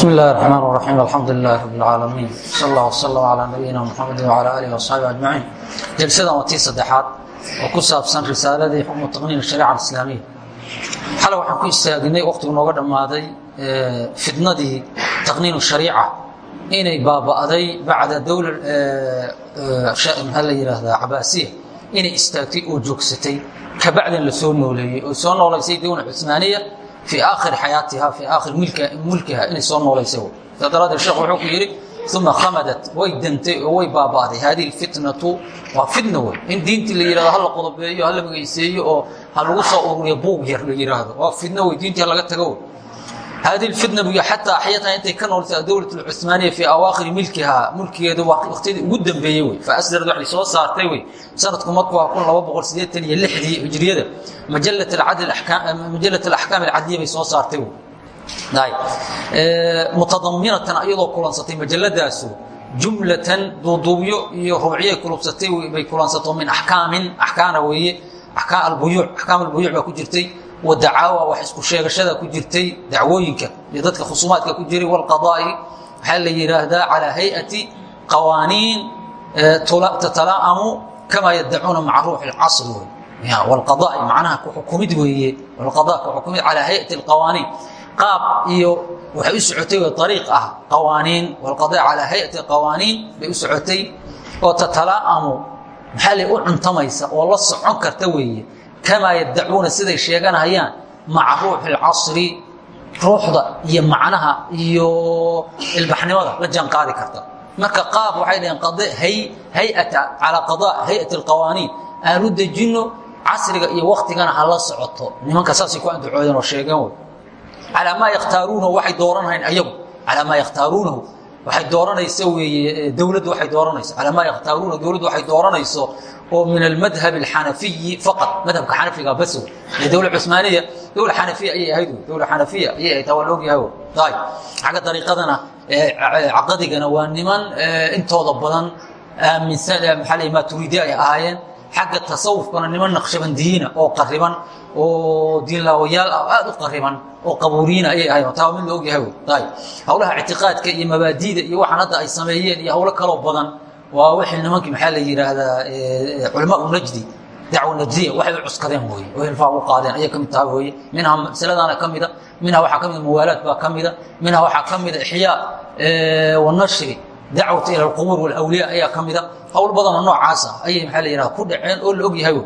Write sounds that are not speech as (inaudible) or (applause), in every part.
بسم الله الرحمن الرحيم الحمد لله رب العالمين صلى الله وسلم على نبينا محمد وعلى آله وصحبه أجمعين جلسadan waa tii saddexaad oo ku saabsan risaaladii xukmu taqniin الشhaريعة الإسلاamiية xale waxaan ku istaagnay waqtigu nooga dhammaaday fitnadii taqniin الشhaريica inay baaba'day bacda dowla maxaa la yidhaahdaa cabaasiya inay istaagtay oo joogsatay kabacdan la soo nooleeyey oo soo noolaysay dowla cusmaaniya fii aakhiri xayaatiha fii aakhiri mulkiha inay soo noolaysay saa daraaddeed sheekh wuxuu ku yidhi uma khamadat way dantay oo way baaba'day hadihi lfitnatu waa fitna wey in diintii la yidhahdo hala qodobeeyo hala magayseeyo oo ha lagu soo ururiyo buug yar la yidhaahdo waa fitna wey diintii laga tago wey hadi fitna buy xataa axyataha intay ka nooltay adowlat alcumaaniya fii awaakhiri milkiha mulkigeedu waqtiyadii ugu dambeeyey wey faasdarad waxay soo saartay wey sanadku marku waa kun laba boqol sideetan iyo lixdii hijriyada majalat alaxkaam alcadiya bay soo saartay wey mutadaminatan ayadoo kulansatay majaladaasu jumlatan duuduubyo iyo rubciyay kulubsatay bay kulansato min akaamin axkaana weeye albuyuuc axkaam albuyuuc baa ku jirtay wadacaawa wax isku sheegashada ku jirtay dacwooyinka iyo dadka khusuumaadka ku jiray walqadaa'i waxaa la yidhaahdaa calaa hay'ati qawaaniin tatala'amu kamaa yadacuuna maca ruuxi lcasri walqadaa'i macnaha ku xukumid weeye walqadaa ku xukumid calaa hay'ati alqawaaniin. Qaab iyo waxay u socotay ah qawaaniin walqadaa calaa hay'ati qawaaniin bay u oo tatala'amu maxaa u cuntamaysa oo la socon karta weeye? Kamaa yadacuuna siday sheeganayaan maca ruuxi اlcasri ruuxda iyo macnaha iyo ilbaxnimada la jaan qaadi karta. Marka qaab waxay dhaheen hayata calaa qadaa hayat اlqawaaniin aan u dejinno casriga iyo waktigana ha la socoto. Nimanka saasay ku andacoodeen oo sheegeen calaa maa yakhtaaruunahu waxay dooranhayn ayagu. Calaa maa yakhtaaruunahu waxay dooranayso weeye dowladdu waxay dooranayso calaa maa yakhtaaruunahu dowladdu waxay dooranayso oo min almadhab alxanafiyi faqad madhabka xanafiga bas wey ee dowla cusmaaniya dowla xanafiya ayay ahayd dowla xanafiya ayay ahayd ogyahay wey ayb xagga dariiqadana caqadigana waa niman intooda badan aaminsan maxaa la maturiidi ay ahaayeen. Xagga tasawufkana niman naqshabandiyiina oo qariban oo diinlaawayaal ah aad u qariban oo qabuuriyiina ayay ahayen taa mid la ogyahay hawlaha ictiqaadka iyo mabaadiida iyo waxaan hadda ay sameeyeen iyo hawlo kaloo badan waa wixii nimankii maxaa la yidhaahdaa culamaau najdi dacwa najdiya waxay u cuskadeen weye oo hilfaa u qaadeen ayay ka mid tahay weye. Minhaa masaladaana ka mida minhaa waxaa ka mida muwaalaad baa ka mida minhaa waxaa ka mida ixyaa wanashri dacwata ila alqubuur walawliya ayaa ka mida. Hawl badanoo noocaas ah ayay maxaa la yidhahda ku dhaceen oo la og yahay wey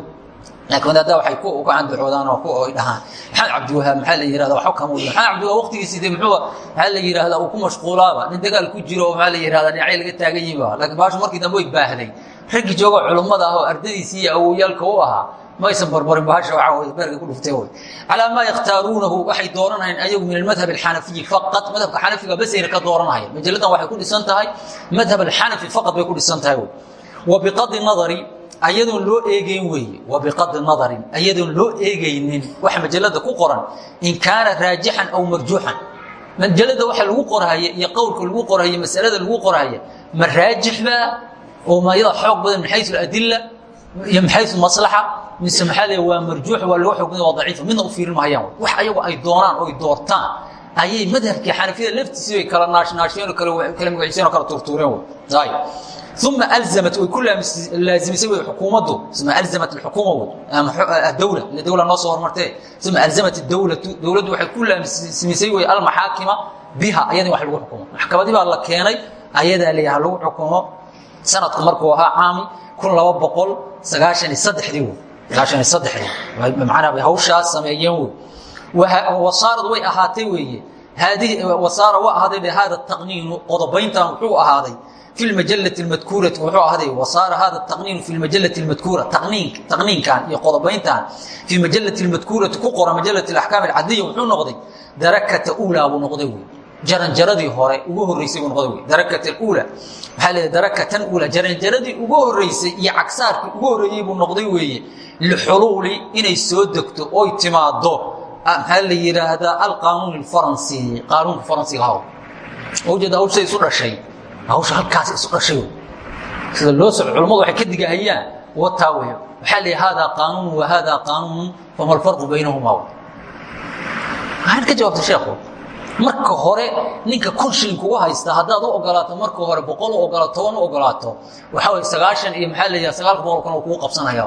laakiin wadaadda waxay ku uga candacoodaan oo ku ay dhahaan. Maxamed cabdiwahaab maxaa la yidhahda waxba kama wada maxamed cabdiwahaab waqtigiisii muxuu maxaa la yidhahdaa uu ku mashquulaaba nin dagaal ku jiro maxaa la yidhahdaa dhinacyo laga taagan yihiba laakiin baashu markii dambe way baahday raggii jooga culummada ah oo ardadiisii iyo awowyaalka u ahaa maysan barbarin bahasha waxaa wey beerka ku dhuftee wey calaa maa yakhtaaruunahu waxay dooranayaan ayagu min almadhab alxanafiyi faqad madhabka xanafiga basayna ka dooranahaya majalladan waxay ku dhisan tahay madhab alxanafi faqad bay ku dhisan tahay wey wa nadari ayadoon loo eegeyn weeye wa biqadri nadarin ayadoon loo eegaynin waxa majalada ku qoran in kaana raajixan aw marjuuxan majalada waxa lagu qorahaya iyo qowlka lagu qorahaya masalada lagu qorahaya ma raajix baa oo mayada xoog badan min xayu adila iyo min xayu maslaxa mise maxaa le waa marjuux waa laga badan waa daciif midna u fiirin mahayaan wax. Ayagu ay doonaan oy doortaan ayay madhabkii xanafiyada laftiisii bay kala naashnaasheen oo kala magaciiseen oo kala tuurtuureen wey uma alzamat way ku laazimisay wy xukuumaddu uma alzamat adowla ila dowla noo soo hormartee uma alzamat adowlatu dowladdu waxay ku laasimisay wey almaxaakima biha ayada wax lagu xukumo maxkamadii baa la keenay ayadaa leeyaha lagu xukumo sanadku markuu ahaa caami kun laba boqol sagaashan iyo saddexdii wey sagaashan iyo saddexdii macnaa bay hawshaas sameeyeen wey wasaarad way ahaatay weeye haadihi wasaara wa ahaaday be hada taqniinu qodobayntan wuxuu ahaaday fi majalai madkuurati wuxuu ahday wasaara hada taqniinu fi majalai madkuura taqniinkan iyo qodobayntan fii majalai madkuurati ku qora majalati axkaam alcadliya wuxuu noqday darakata uulaa buu noqday wey jaranjaradii hore ugu horeysay buu noqday wey darakata uula waxaa leedahay darakatan uula jaranjaradii ugu horeysay iyo cagsaarkii ugu horeeyey buu noqday weeye lixuluuli inay soo degto oy timaado maxaa la yidhaahdaa alqaanuun faransi qaanuunka faransiga haw ujeeda hawshay isu dhashay hawsha halkaas isu dhashay. Sida loo soco culammadu waxay ka digahayaan wataa wey waxaa la haadaa qaanuun wa haadaa qaanuun fama alfarqu baynahuma waxaad ka jawaabtay sheekhu marka hore ninka kun shilin kugu haysta haddaad u ogolaato marka hore boqol u ogolaato toban u ogolaato waxaa way sagaashan iyo maxaa la yidhaha sagaalka boqol kun kugu qabsanaya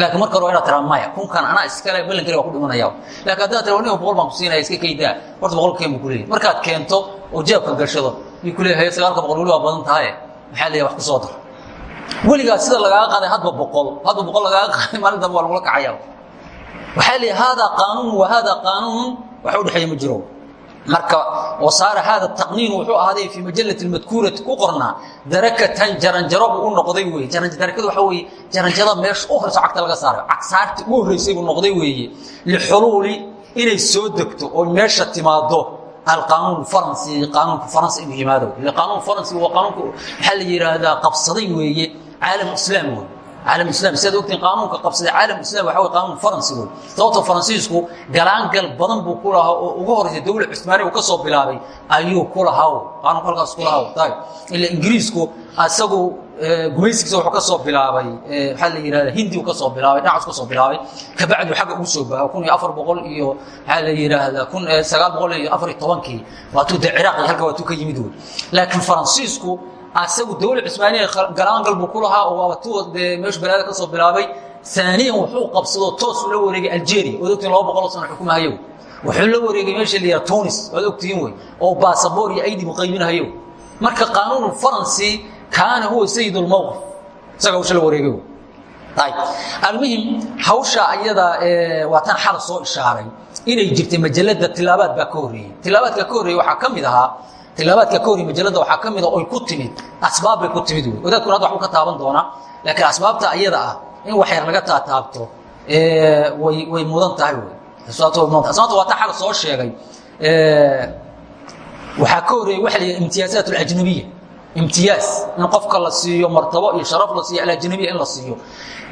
laakiin marka hore waa inaad tiraa maya kunkan anaa iskale ballankale waa ku dhimanaya laakiin haddaad tira niga boqol baan ku siinaya iska kaydaa horta boqol keen buu kuleeyahy markaad keento oo jeebka gashado yuu kuleeyahay sagaalka boqol weli waa badan tahaye maxaa yidhaha wax ku soo dar weligaa sida lagaaga qaaday hadba boqol. Hadba boqol lagaaga qaaday maalin dambe waa lagula kacaya waxaa leeyahay haadaa qaanuun wa haadaa qaanuun wax u dhexeeya ma jiro. Marka wasaara haada taqniin wuxuu ahaaday fii majalati madkuurati ku qornaa darakatan jaranjaro buu u noqday wey darakada waxa weye jaranjarada meesha u horeyso cagta laga saarayo. Cagsaarti u horreysay buu noqday weeye. Lixuluuli inay soo degto oo meesha timaado alqaanuun faransi qaanuunka faransa inuu yimaado ile qaanuun faransi waa qaanuunka maxaa la yidhaahdaa qabsaday weeye caalam islaam wey caalam islam sidaad ogtiin qaanuunka qabsaday caalam islam waxa wey qaanuun faransi wey sababto faransiisku galaangal badan buu ku lahaa oo ugu horreysay dawla cusmaaniya uu ka soo bilaabay ayuu ku lahaa qaanuunka halkaas ku lahaa ila ingiriisku asagu gumayskiisa wuxuu ka soo bilaabay maxaa la yidhahda hindi uu ka soo bilaabay dhinacaas ka soo bilaabay. Kabacdu xagga ugu soo baaho kun iyo afar boqol iyo maxaa la yidhaahdaa kun sagaal boqol iyo afar iyo tobankii waatuu de ciraaq iyo halka waatuu ka yimid wey laakiin faransiisku asagu dawla cusmaaniya galaangal buu ku lahaa oo waaba tu dee meeshu balaada ka soo bilaabay aaniyan wuxuu qabsadoo toos ula wareegay algeria waad ogtiin laba boqoloo sano xukumahayo wuxuu la wareegay meesha la yidhaha tunis waad ogtihiin wey oo baasaboor iyo aydi muqayminahayo marka qaanuun faransi kaana huwa sayid lmowqif isaga hawsha la wareegay ayb almuhim hawsha ayada waa tan xala soo ishaaray inay jirtay majalada tilaabaad baa ka horreeyey tilaabaadka ka horreeyey waxaa ka mid ahaa tilaabaadka ka horrey majalada waxaa ka mida oy ku timid asbaab bay ku timid wey wadaadkuna hadda waxbuu ka taaban doonaa laakiin asbaabta ayada ah in wax yar laga taataabto way way mudan tahay wey asbaabta way mudan tahay asbaabta waa ta xala soo sheegay waxaa ka horreeyey waxa la yidhaha imtiyaazaat alajnabiya imtiyaaz. In qofka la siiyo martabo iyo sharaf la siiyo alajnabiya in la siiyo.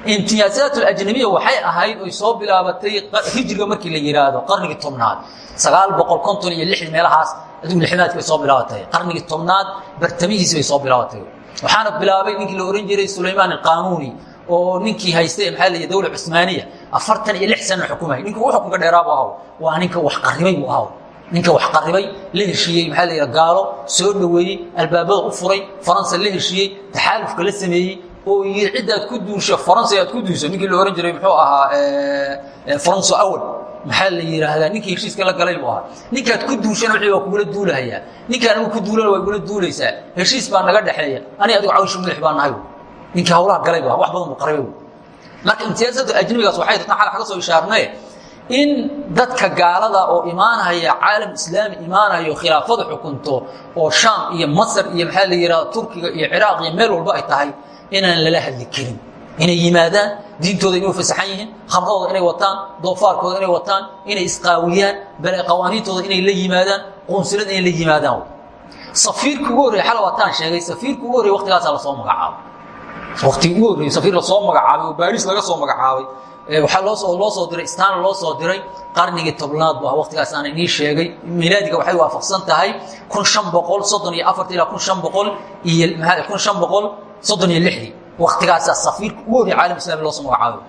Imtiyaazaat alajnabiya waxay ahayd oy soo bilaabatay hijriga markii la yidhaahdo qarnigii tobnaad. Sagaal boqol konton iyo lixdii meelahaas adigu lixdaadki bay soo bilaabatay. Qarnigii tobnaad bartamihiisi bay soo bilaabatay. Waxaana bilaabay ninkii la ohan jiray sulaymaan alqaanuuni oo ninkii haystay maxaa la dawla cusmaaniya. Afartan iyo lix sana xukumay. Ninka ugu xukunka dheeraabu ahaw. Waa ninka wax qaribay buu ahaw ninka wax qaribay la heshiiyey maxaa la gaalo soo dhoweeyey albaabada u furay faransa la heshiiyey taxaalufka la sameeyey oo yii ciddaad ku duusho faransa aad ku duuso ninkii la ohan jiray muxuu ahaa faranso awal maxaa la yidhaahdaa ninkii heshiiska la galay buu ahaa. Ninkaad ku duushana wixii waa kugula duulahayaa ninkaan anigu ku duulana waa igula duulaysaa. Heshiis baa naga dhexeeya. Ani adigu cawshu milix baa nahay. Ninkii hawlaha galay buu ahaa. Wax badan buu qaribay marka imtiyaazada ajnabigaas waxay tan xal kaga soo ishaarnay in dadka gaalada oo imaanaya caalam islaami imaanayo khilaafada xukunto oo shaam iyo masar iyo maxaa la yidhahda turkiga iyo ciraaq iyo meel walba ay tahay inaan lala hadli karin. Inay yimaadaan diintooda inay fasaxan yihiin khamradooda inay wataan doofaarkooda inay wataan inay isqaawiyaan bale qawaaniintooda inay la yimaadaan qunsulada inay la yimaadaan. Safiirkii ugu horreye xal waataan sheegay safiirkii ugu horreye waqtigaasaa la soo magacaabay. Waqtigii ugu horreye safiir la soo magacaabay oo baariis laga soo magacaabay waxaa loosoo loo soo diray istaana loo soo diray qarnigii tobnaad bu ah waqtigaas aan inii sheegay. Milaadiga waxay waafaqsan tahay kun shan boqol soddon iyo afarta ilaa kun shan boqol iyo kun shan boqol soddon iyo lixdii. Waktigaasaa safiirka ugu horrey caalam islami loo soo magacaabay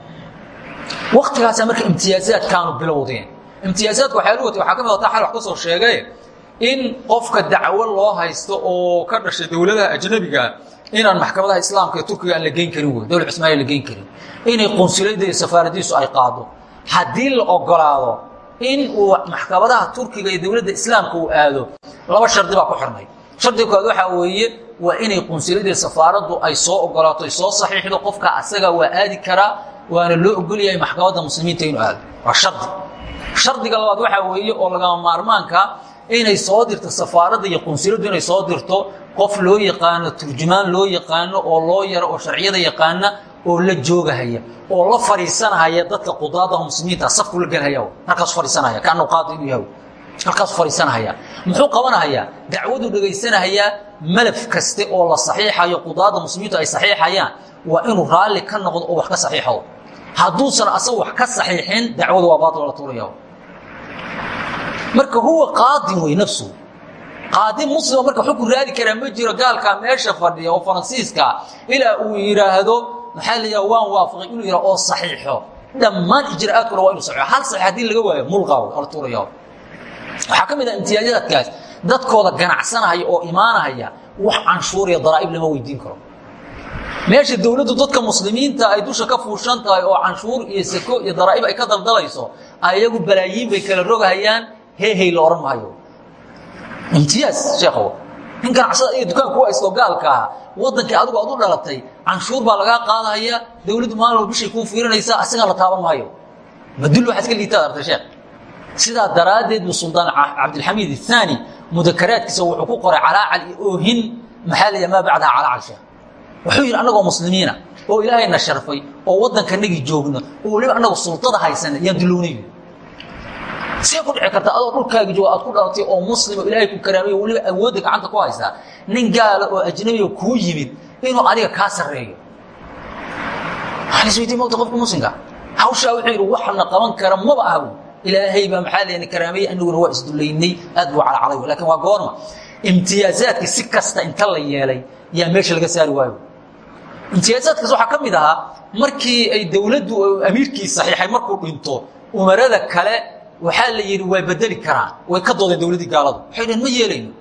waktigaasaa marka imtiyaazaadkaanu bilowdeen. Imtiyaazaadka waxaa luwatay waxaa ka mid ata xal wax ka soo sheegay in qofka dacwo loo haysto oo ka dhashay dowladaha ajnabiga inaan maxkamadaha islaamka ee turkiga aan la geyn karin wey dowla cusmaaniya la geyn karin. Inay qunsulayda iyo safaaradiisu ay qaado. Haddii la ogolaado in uu maxkamadaha turkiga iyo dowladda islaamka uu aado laba shardi baa ku xirnay. Shardiga koowaad waxaa weeye waa inay qunsuladii safaaraddu ay soo ogolaato ay soo saxiixdo qofka asaga waa aadi karaa waana loo ogol yahay maxkamadda muslimiinta inuu aado. Waa shardi. Shardiga labaad waxaa weeye oo lagama maarmaanka inay soo dirto safaaradda iyo qunsuladdu inay soo dirto qof loo yaqaano turjumaan loo yaqaano oo loo yaro oo sharciyada yaqaana oo la joogahaya oo la fadhiisanahaya dadka qudaadaha muslimiinta safku la gelhaya halkaasu fadhiisanahaya kaanu qaadi inuu yahay. Halkaasu fadhiisanahaya muxuu qabanahayaa? Dacwaduu dhegaysanahayaa malaf kaste oo la saxiixayo qudaada muslimiintu ay saxiixayaan waa inuu raalli ka noqdo oo wax ka saxiixo. Hadduusan asagu wax ka saxiixin dacwadu waa baatil la tuuraya marka huwa qaadin wey nafsu qaadin muslima marka xukun raadi karaa ma jiro gaalkaa meesha fadhiya oo faransiiska ilaa uu yidhaahdo maxaa la yidhaha waan waafaqay inuu yidhaha oo saxiixo. Dhammaan ijraa'aadkuna waa inu saxiixo. Hal saxiix haddii laga waayo mulqa wey oo la tuuraya waxaa ka mid ah imtiyaazaadkaas dadkooda ganacsanahaya oo imaanahaya wax canshuur iyo daraa'ib lama weydiin karo. Meesha dowladdu dadka muslimiinta ay dusha ka fuushan tahay oo canshuur iyo sako iyo daraa'ib ay ka daldalayso ayagu balaayiin bay kala rogahayaan heehey la odhan maayo imtiyaaz sheekhow nin ganacsada iyo dukaan kuwa haysto gaalka ah wadankii adigu aad u dhalatay canshuur baa lagaa qaadahaya dowladdu maalin walba bishay kuu fiirinaysaa asagaa la taaban maayo madul waxaa iska liitaad artay sheekh sidaa daraaddeed buu suldaan cabdilxamiid الثaani mudakaraadkiisa wuxuu ku qoray calaacal iyo oohin maxaa la maa bacdaha calaacal sheekh wuxuu yidhi annagoo muslimiina oo ilaahayna sharfay oo waddankanagii joogno oo weliba annagu sultada haysana yaan dulownay see ku dhici karta adoo dhulkaagi jooga aad ku dhalatay oo muslim oo ilaahay ku karaamay weliba awoodda gacanta ku haysaa nin gaala oo ajnabiga kuu yimid inuu adiga kaa sarreeyo. Isweydiin mota qofka muslimka? Hawshaa wuxuu yidhi waxana qaban kara maba aha ilaahay baa maxaa leena karaameeyey aniguna waa isdullaynay aad buu calacalay laakiin waa goorma. Imtiyaazaadka si kasta inta la yeelay yaa meesha laga saari waayo. Imtiyaazaadkaas waxaa ka mid ahaa markii ay dowladdu amiirkii saxiixay markuu dhinto umarada kale waxaa la yidhi way bedeli karaan. Way ka doodeen dowladdii gaaladu. Waxay dhaheen ma yeelayno.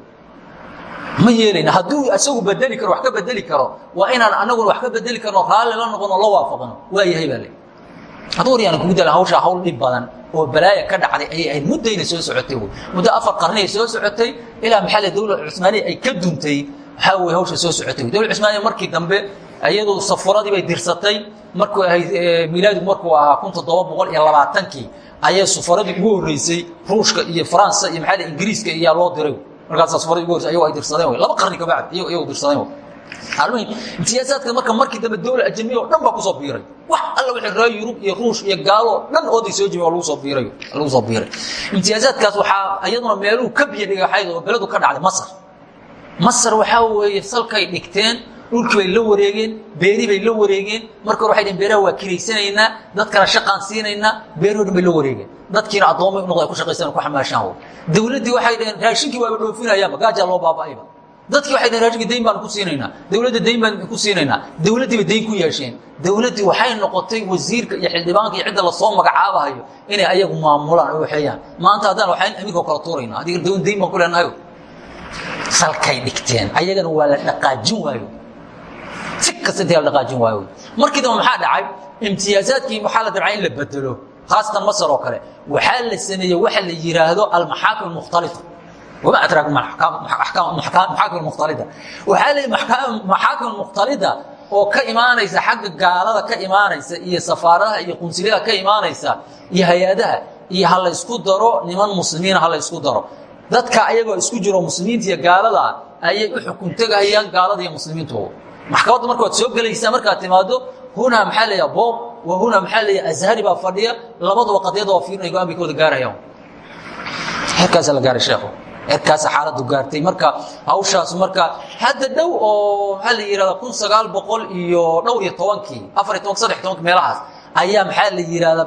Ma yeelayno. Hadduu isagu bedeli karo wax ka bedeli karo waa inaan anaguna wax ka bedeli karno raalli la noqono la waafaqno. Waa yahay baa le hadduu waryaan kugu dala hawshaa hawl dhib badan oo balaaya ka dhacday ayay ahayd. Muddayna soo socotay muddo afar qarniay soo socotay ilaa maxaa le dowlad cusmaaniya ay ka duntay waxaa weye hawsha soo socotay dowlad cusmaaniya markii dambe iyadu safuradii bay dirsatay. Markuu ahayd miilaadigu markuu ahaa kun toddoba boqol iyo labaatankii ayay safaradii ugu horreysay ruushka iyo faransa iyo maxaa le ingiriiska iyaa loo diray. Markaasa safaradii ugu horreysay ayago ay dirsadeen laba qarni kabacdi iyago dirsadeen almuhim imtiyaazaadka marka markii dambe dowla ajamiya oo dhan baa ku soo biiray. Wax alla wixii reer yurub iyo ruush iyo gaalo dhan ooday soo jimi lagu soo biiray. Lagu soo biiray. Imtiyaazaadkaas waxaa iyaduna meeluhu ka biyo dhigaxayd oo beledu ka dhacday masar. Masar waxaa weeye salkay dhigteen dhulkii bay la wareegeen beeri bay la wareegeen. Marka hore waxay dhaheen beeraha waa kiraysanaynaa dadkana shaqaan siinaynaa beerihoo dhan bay la wareegeen. Dadkiina addoomay u noqda ay ku shaqaystaan ku xamaashaan dowladdii waxay dhaheen raashinkii waaba dhoofinayaanba gaajaa loo baaba'ayba dadkii waxay dhaheen raashinka dayn baan ku siinaynaa. Dowladda dayn baan ku siinaynaa. Dowladdii bay dayn ku yeesheen. Dowladdii waxay noqotay wasiirka iyo xildhibaanka iyo cidda la soo magacaabahayo inay ayagu maamulaan oo waxeeyaan maanta haddaan waxaan amiirka kala tuuraynaa adiga dayn dayn baan ku leenahay. Salkay dhigteen ayagana waa la dhaqaajin waayo si kasta intii la dhaqaajin waayo. Markii dambe maxaa dhacay? Imtiyaazaadkii waxaa la dabcay in la bedelo? Khaasatan masar oo kale. Waxaa la sameeyey waxa la yidhaahdo almaxaakim almukhtalita wama adraaka maxaakim mukhtalida waxaa la maxaakim mukhtalida oo ka imaanaysa xagga gaalada ka imaanaysa iyo safaaradaha iyo qunsiliyada ka imaanaysa iyo hay'adaha iyo ha la ysku daro niman muslimiina ha la ysku daro. Dadka ayagoo isku jiro muslimiinta iyo gaalada ayay u xukun tegahayaan gaalada iyo muslimiintu maxkamadda marka waad soo gelaysaa markaad timaado hunaa maxaa leeyaha boob wa hunaa maxaa leeyaha azhari baa fadhiya labaduba qadiyada waa fiirinaya go'aan bay ka wada gaarayaan heerkaasaa la gaaray sheekhu. Heerkaasa xaaladu gaartay. Marka hawshaas marka hadda dhow oo maxaa la yihahda kun sagaal boqol iyo dhowr iyo tobankii afar iyo tobank saddex tobanki meelahaas ayaa maxaa la yihahdaa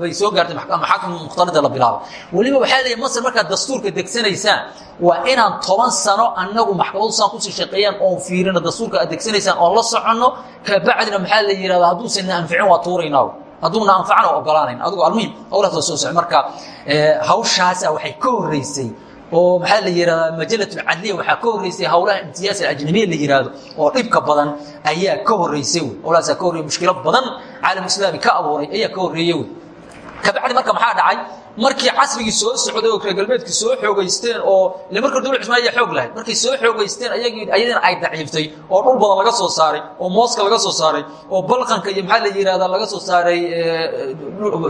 bay soo gaartay maxaakim mukhtalida la bilaaba weliba waxaa leeyahy masr markaad dastuurka degsanaysaan waa inaan toban sano annagu maxkamadu saan ku sii shaqeeyaan oon fiirino. Dastuurka aad degsanaysaan oon la soconno kabacdina maxaa la yihahdaa hadduusan na anficin waa tuuraynaa hadduuna anfacan oo ogolaanayn adigu almuhim howlahaas waa soo socay marka hawshaasa waxay ka horreysay oo maxaa la yihahdaa majalat alcadliya waxaa ka horreysay howlaha imtiyaas alajnabiya la yihahdo oo dhibka badan ayaa ka horreysay wey. Howlahaasaa ka horreyay mushkilo badan caalam islaami ka abuuray ayaa ka horreeyey wey. Kabacdi marka maxaa dhacay markii casrigii soo socday oo reer galbeedkii soo xoogaysteen oo marka dowlad cusmaan ayaa xoog lahayd markay soo xoogaysteen ayadana ay daciiftay oo dhul badan laga soo saaray oo mooska laga soo saaray oo balqanka iyo maxaa la yihahdaa laga soo saaray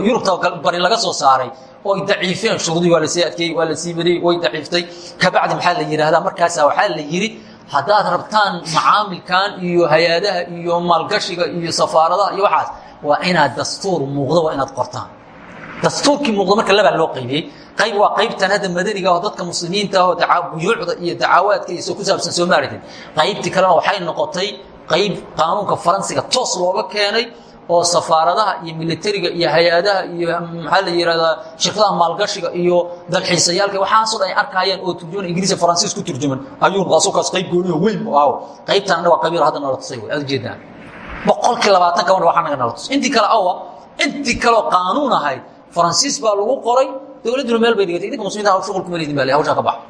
yurubta bari laga soo saaray oy daciifeen shuruudii waa la sii adkeeyey waa la sii badiyey way daciiftay. Kabacdi maxaa la yihahdaa markaasaa waxaa la yidhi haddaad rabtaan macaamilkan iyo hay'adaha iyo maalgashiga iyo safaaradaha iyo waxaas waa inaad dastuur muuqdo waa inaad qortaan dastuurkii muuqda marka labaa loo qaybiyey. Qayb waa qaybtan hadda madaniga oo dadka muslimiinta ah oo buyuucda iyo dacaawaadka iyo ku saabsan soo maaritin qaybtii kalena waxay noqotay qayb qaanuunka faransiga toos looga keenay oo safaaradaha iyo militariga iyo hay'adaha iyo maxaa la yihahdaa shirkadaha maalgashiga iyo dalxiisayaalka waxaasoo dhan ay arkayaan oo turjuman ingiriis faransiis ku turjuman. Ayuu noqdaa qayb gooniyo weyn aho qaybtan anaga waa qabiil hadda nala tusay aad ujeedaan boqolkii labaatan kaban waxaa naga nala tusay. Intii kale awa intii kaleo qaanuun ahayd faransiis baa lagu qoray dowladduna meel bay dhigatay. Idinka muslimiinta haw shuqul kuma leedin baa hawshaa ka baxa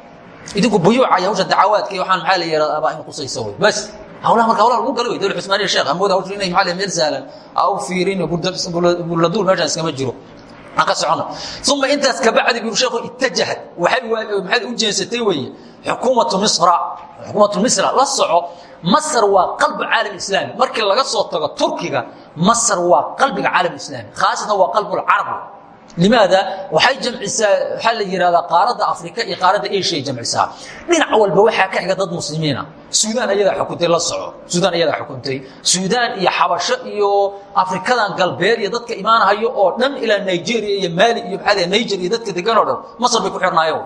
idinku buyuuca iyo hawsha dacawaadka iyo waxaan maxaa la yihahdaa baa in qusaysa wey bas hawlaha marka hawlaha lagu galo wey dowla cusmaaniya sheekh amooda hawsha inay maxaa la meel sahlan aa u fiirin bulladuul meeshaan iskama jiro. Aan ka socono uma intaas kabacdi buu sheekhu itajahad waxay maxaad u jeensatay weeye? Xukuumatu misra. Xukuumatu misra la soco. Masr waa qalbi caalam islaami. Markii laga soo tago turkiga masr waa qalbiga caalam islaami. Khaasatan waa qalbulcarab limaada waxay jamcisaa waxaa la yihahdaa qaaradda afrika iyo qaaradda asia jamcisaa dhinac walba waxaa ka xiga dad muslimiina suudaan ayadaa xukuntay la soco suudaan ayadaa xukuntay suudaan iyo xabasho iyo afrikadan galbeed iyo dadka imaanahayo oo dhan ilaa nigeria iyo maali iyo maxaa niger iyo dadka degan oo dhan masr bay ku xirnaayeen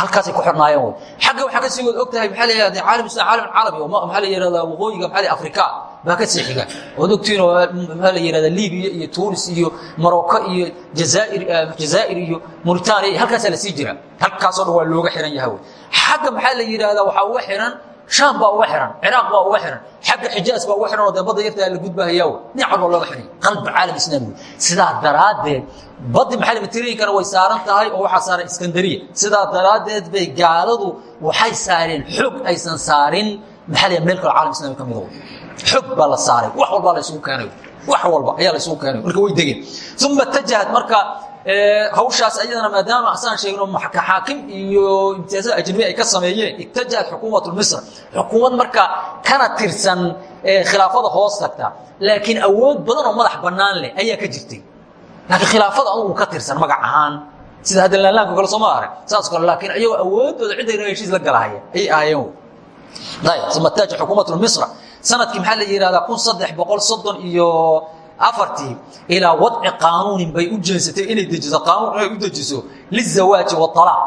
halkaasay ku xirnaayeen wy xagga waxaa ka sii wad og tahay maxaa la caalam islam caalam carabi maxaa la yihahdaa waqooyiga maxaa afrika baa ka sii xiga. Ood ogtiin oo maxaa la yihahda libiya iyo tunis iyo morocco iyo jazaair jazaa'ir iyo mauritania iyo halkaasaa la sii jira halkaasoo dhan waa looga xihan yaha wy xagga maxaa la yidhahdaa waxaa uga xihan shaam baa uga xihan ciraaq baa uga xihan xagga xijaas baa uga xihan oo dee badda yartaa la gudbahayaa wy dhinac walba looga xihan qalbi caalam islaami. Wey sidaa daraaddeed baddi maxaa mediterraneankana way saaran tahay oo waxaa saaran iskandariya. Sidaa daraaddeed bay gaaladu waxay saareen xog aysan saarin maxaa la meel kalo caalam islami ka wey xog baa la saaray wax walbaa la isugu keenay wax walba ayaa la isugu keenay marka way degeen. Uma tajahad marka hawshaas ayadana maadaama asaan sheegno xaakim iyo imtiyaasada ajnabi ay ka sameeyeen itajahad xukuumatu misr. Xukuumad marka kana tirsan khilaafada hoos tagta. Laakiin awood badan oo madax bannaan leh ayaa ka jirtay. Laakiin khilaafada adugu ka tirsan magac ahaan. Sida hadda laanlaanka kale sooma arag. Saas kale laakiin ayagoo awoodooda cidayna heshiis la galahaya ayay ahaayeen ayb uma taaja xukuumatu misra sannadkii maxaa la yihahdaa kun iyo afartii ilaa wadci qaanuunin bay u jeensatay inay dejiso qaanuun inay u dejiso lizawaaji waalaaq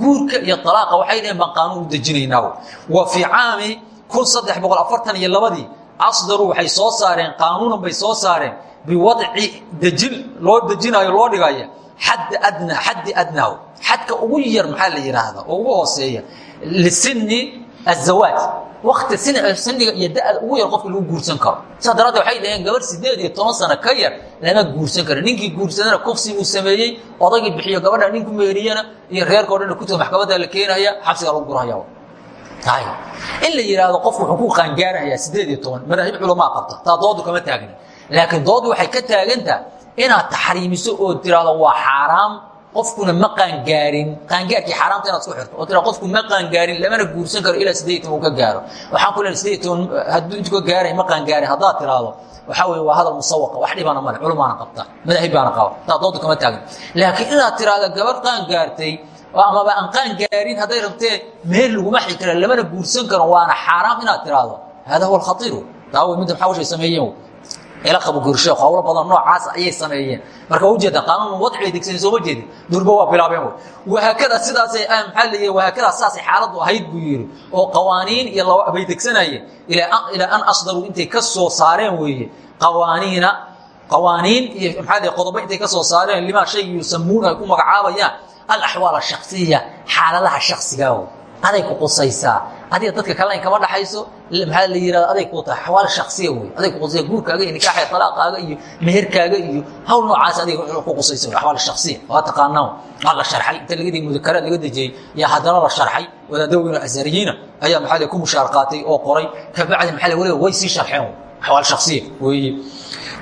guurka iyo alaaqa waxay dhaheen baan qaanuun u dejinaynaa wa fii caami kun saddex boqol afartan iyo labadii asdaruu waxay soo saareen qaanuunan bay soo saareen biwadci dejin loo dejinaayo loo dhigaya xadda adna xaddi adnaahu xadka ugu yar maxaa la yidhaahdaa ugu hooseeya lisini azawaaj wakti siniga iyo da'da ugu yar qofka lagu guursan karo saa daraaddeed waxay dhaheen gabar sideed iyo toban sano ka yar lama guursan karo ninkii guursadana kufsi uu sameeyey odaygii bixiyo gabadha ninku meeriyana iyo reerka o dhan kutub maxkamadda la keenaya xabsigaa lagu gurahaya in la yidhaahdo qofku wuxuu ku qaangaarahayaa sideed iyo toban madaahib culamaa qabta taa doodu kama taagna laakiin doodu waxay ka taagantaha inaad taxriimiso oo tiraahdo waa xaaraam qofkuna ma qaangaarin qaangaarkii xaaraamta inaad isku xirto oo tira qofku ma qaangaarin lamana guursan karo ilaa sideed toban uu ka gaaro. Waxaan ku leehay sideed toban hadduu intu ka gaaray ma qaangaarin haddaad tiraahdo waxaa weye waa hadal musawaqa wax dhibana male culamaana qabta madaahib baana qaba. Taa doodu kama taagna laakiin inaad tiraahdo gabadh qaangaartay amaba aan qaangaarin hadday rabtee meel laguma xi kara lamana guursan karo waana xaaraam inaad tiraahdo. Hada huwa alkhaiiru taa wey midda maxaa washay sameeyeen guursheekh hawlo badan noocaas ayay sameeyeen. Marka ujeeda qaanuun wadci bay degsanay sooma jeedin. Durba waa bilaabeen wahaakada sidaasay la yihi wahaakada saasay xaaladdu ahayd buu yidhi. Oo qawaaniin iyo bay degsanayeen ilaa an asdaruu intay ka soo saareen weeye. Qawaaniina qawaaniin iyo maxaa la qodobo intay ka soo saareen limaa shayga yusamuuna ay ku magacaabayaan alaxwaal ashasiya xaaladaha shaksigaa wey aday ku qusaysaa adiga dadka kalayn kama dhaxayso maxaa la yihahda aday ku tahay axwaal shaksiya wey aday ku qusaysa guurkaaga iyo nikaaxa talaaqaaga iyo meherkaaga iyo hawl noocaas adiga ku qusaysa wey axwaal shaksiya waa taqaanaa. Waa la sharxay. Inta laga dhigi mudakaraad laga dejiyey yaa haddana la sharxay. Wadaadaweyno azariyiina ayaa maxaa ku mushaar qaatay oo qoray. Kabacdi maxaa waliba way sii sharxeen axwaal shaksiya weeye.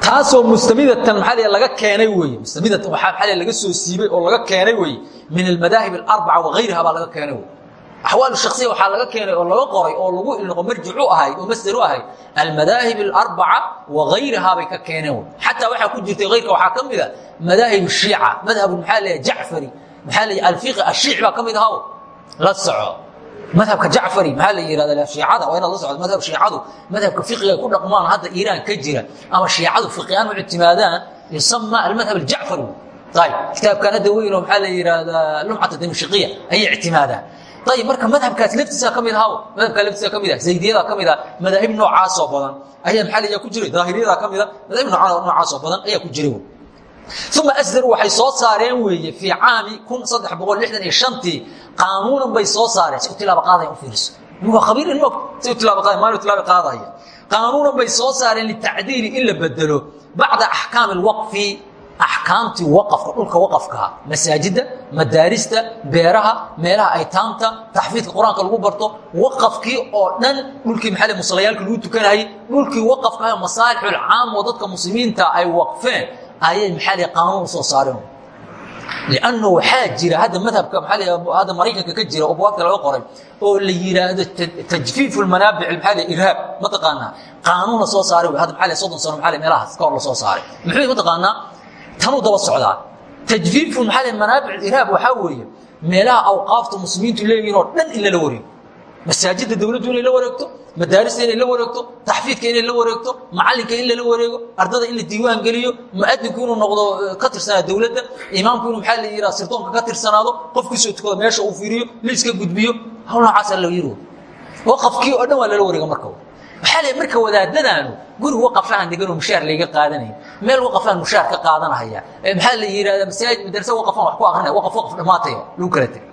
Taasoo mustamidatan maxaa laga keenay weeye. Mustamidatan waxaa maxaa laga soo siibay oo laga keenay weeye. Min almadaahib alarbaca wagayriha baa laga keenay wey axwaal shaksiya waxaa laga keenay oo laga qoray oo lagu ilnoqo marjicu ahayd oo masdaru ahayd almadaahib alarbaca wagayrihaa bay ka keeneen xataa waxaa ku jirtay hayrka waxaa ka mid a madaahib shiica madhabu maxaa leeyahay jacfari maxaa leeyahay alfiqi ashiic baa ka mid ahaa la soco madhabka jacfari maxaa la yihahda shiicada waa inaad la socdo madhab shiicadu madhabka fiqiga ku dhaqmaan hadda iiraan ka jira ama shiicadu fiqiaan u ictimaadaan yusama almadhab aljacfari ayb kitaabkan hadda weyn oo maxaa la yihahdaa lumcata dimshiqiya ayay ictimaadaan ayb marka madhabkaas laftiisa ka mid aha madhabkaa laftiisa ka mid ah zaydiyada ka mid ah madaahib noocaasoo badan ayaa maxaa la ku jiray. Daahiriyada ka mida madaahib noocaasoo badan ayaa ku jiray. Uma asdaru waxay soo saareen weeye fii caami kun saddex boqol lixdan iyo shantii qaanuunan bay soo saareen si u tilaaba qaadaya u fiiriso. Waa khabiir in og si u tilaaba qaadaya maalin tilaaba qaadaya. Qaanuunan bay soo saareen litacdiili in la bedelo bacda axkaami alwaqfi axkaamtii waqafka dhulka waqafkaa masaajidda madaarista beeraha meelaha aytaamta taxfiidka qur'aanka lagu barto waqafkii oo dhan dhulkii maxaa musallayaalka lagu tukanayay dhulkii waqafkaha masaalixulcaam oo dadka muslimiinta ay waqfeen ayay maxaa qaanuun u soo saareen. Lanno waxaa jira hadda madhabka hadda maraykanka ka jira oo buwaagta laga qoray oo la yidhaahdo tajfiif manaabic maa irhaab mataqaanaa qaanuun la soo saaray hadda maa soddon sano maa meelahaas ka hor la soo saaray. Muxuu mataqaanaa tanuu daba socdaa tajfiifu maa manaabic irhaab waxaa weeye meelaha awqaafta muslimiintu leeyihiin oo dhan in lala wareego masaajidda dawladdu inay la wareegto madaarista inay la wareegto taxfiidka inay la wareegto macalinka in lala wareego ardada in la diiwaan geliyo muadinku inuu noqdo ka tirsanaado dawladda imaamku inuu maxaa la yidhaha sirdoonka ka tirsanaado qofkiisoo tukado meesha uu fiiriyo liiska gudbiyo hawl noocaasa la yiri waqafkii oo dhan waa lala wareega marka waxaa le marka wadaadadaanu guri waqafaan deganoo mushaar layga qaadanayn meel waqafaan mushaar ka qaadanahaya. Maxaa la yidhahda masaajid madarasa waqafaan wax ku akrinaya waqaf waqaf dhammaataya lagu kala tegay.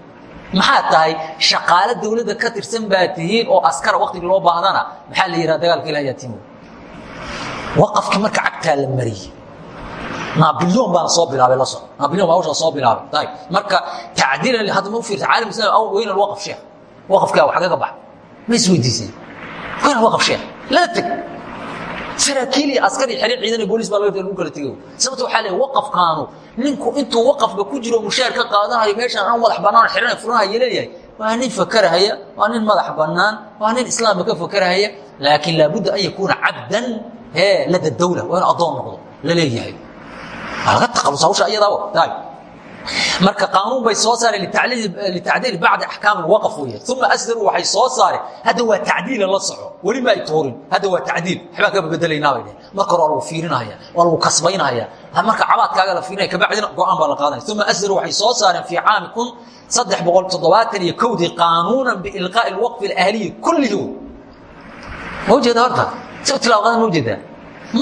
Maxaa tahay? Shaqaalo dawladda ka tirsan baa tihiin oo askara waktigii loo baahdana maxaa la yidhaha dagaalka ilaah yaa timo waqafkii marka cagtaa la mariyey nabilyon baana soo bilaabay la soco nabilyon baa hawshaa soo bilaabay. Ayib marka tacdiilan hadda ma u fiirsa caalam islam aw weyna waqaf sheekh. Waqafkaa wax kaga bax ma isweydiisay weyna waqaf sheekh lala teg saraakiil iyo askar iyo xiriir ciidan iyo booliis baa lagu kala tegay. Sababta waxaa leeyahay waqafkaanu ninku intuu waqafka ku jiro mushaar ka qaadanayo meeshaan aan madax bannaan xiranay furanaya leeyahay. Waa nin fakarahaya waa nin madax bannaan waa nin islaamka ka fakarahaya laakiin laabudda an yakuuna cabdan hee lada dawla waa inu addoon noqdo la leeyahay. Waa laga taqabus hawsha iyadaaba tahay marka qaanuun bay soo saareen litacdiil bacdi axkaam waqf wey uma asdaru waxay soo saareen hadda waa tacdiila la soco. Weli ma ay tuurin hadda waa tacdiil. Waxbaan ka bedelaynaa bay dhehen marka hore fiirinaya waa lagu kasbaynaya. Marka cabaadkaaga la fiirinaya kabacdina go'aan baa la qaadanaya uma asdaru waxay soo saareen fii caami kun saddex boqol toddobaatan iyo kowdii qaanuunan biilqaa'i alwaqfi alahliyi kullihi. Ma ujeeda horta? Si u tilaaqadan ma u jeedaa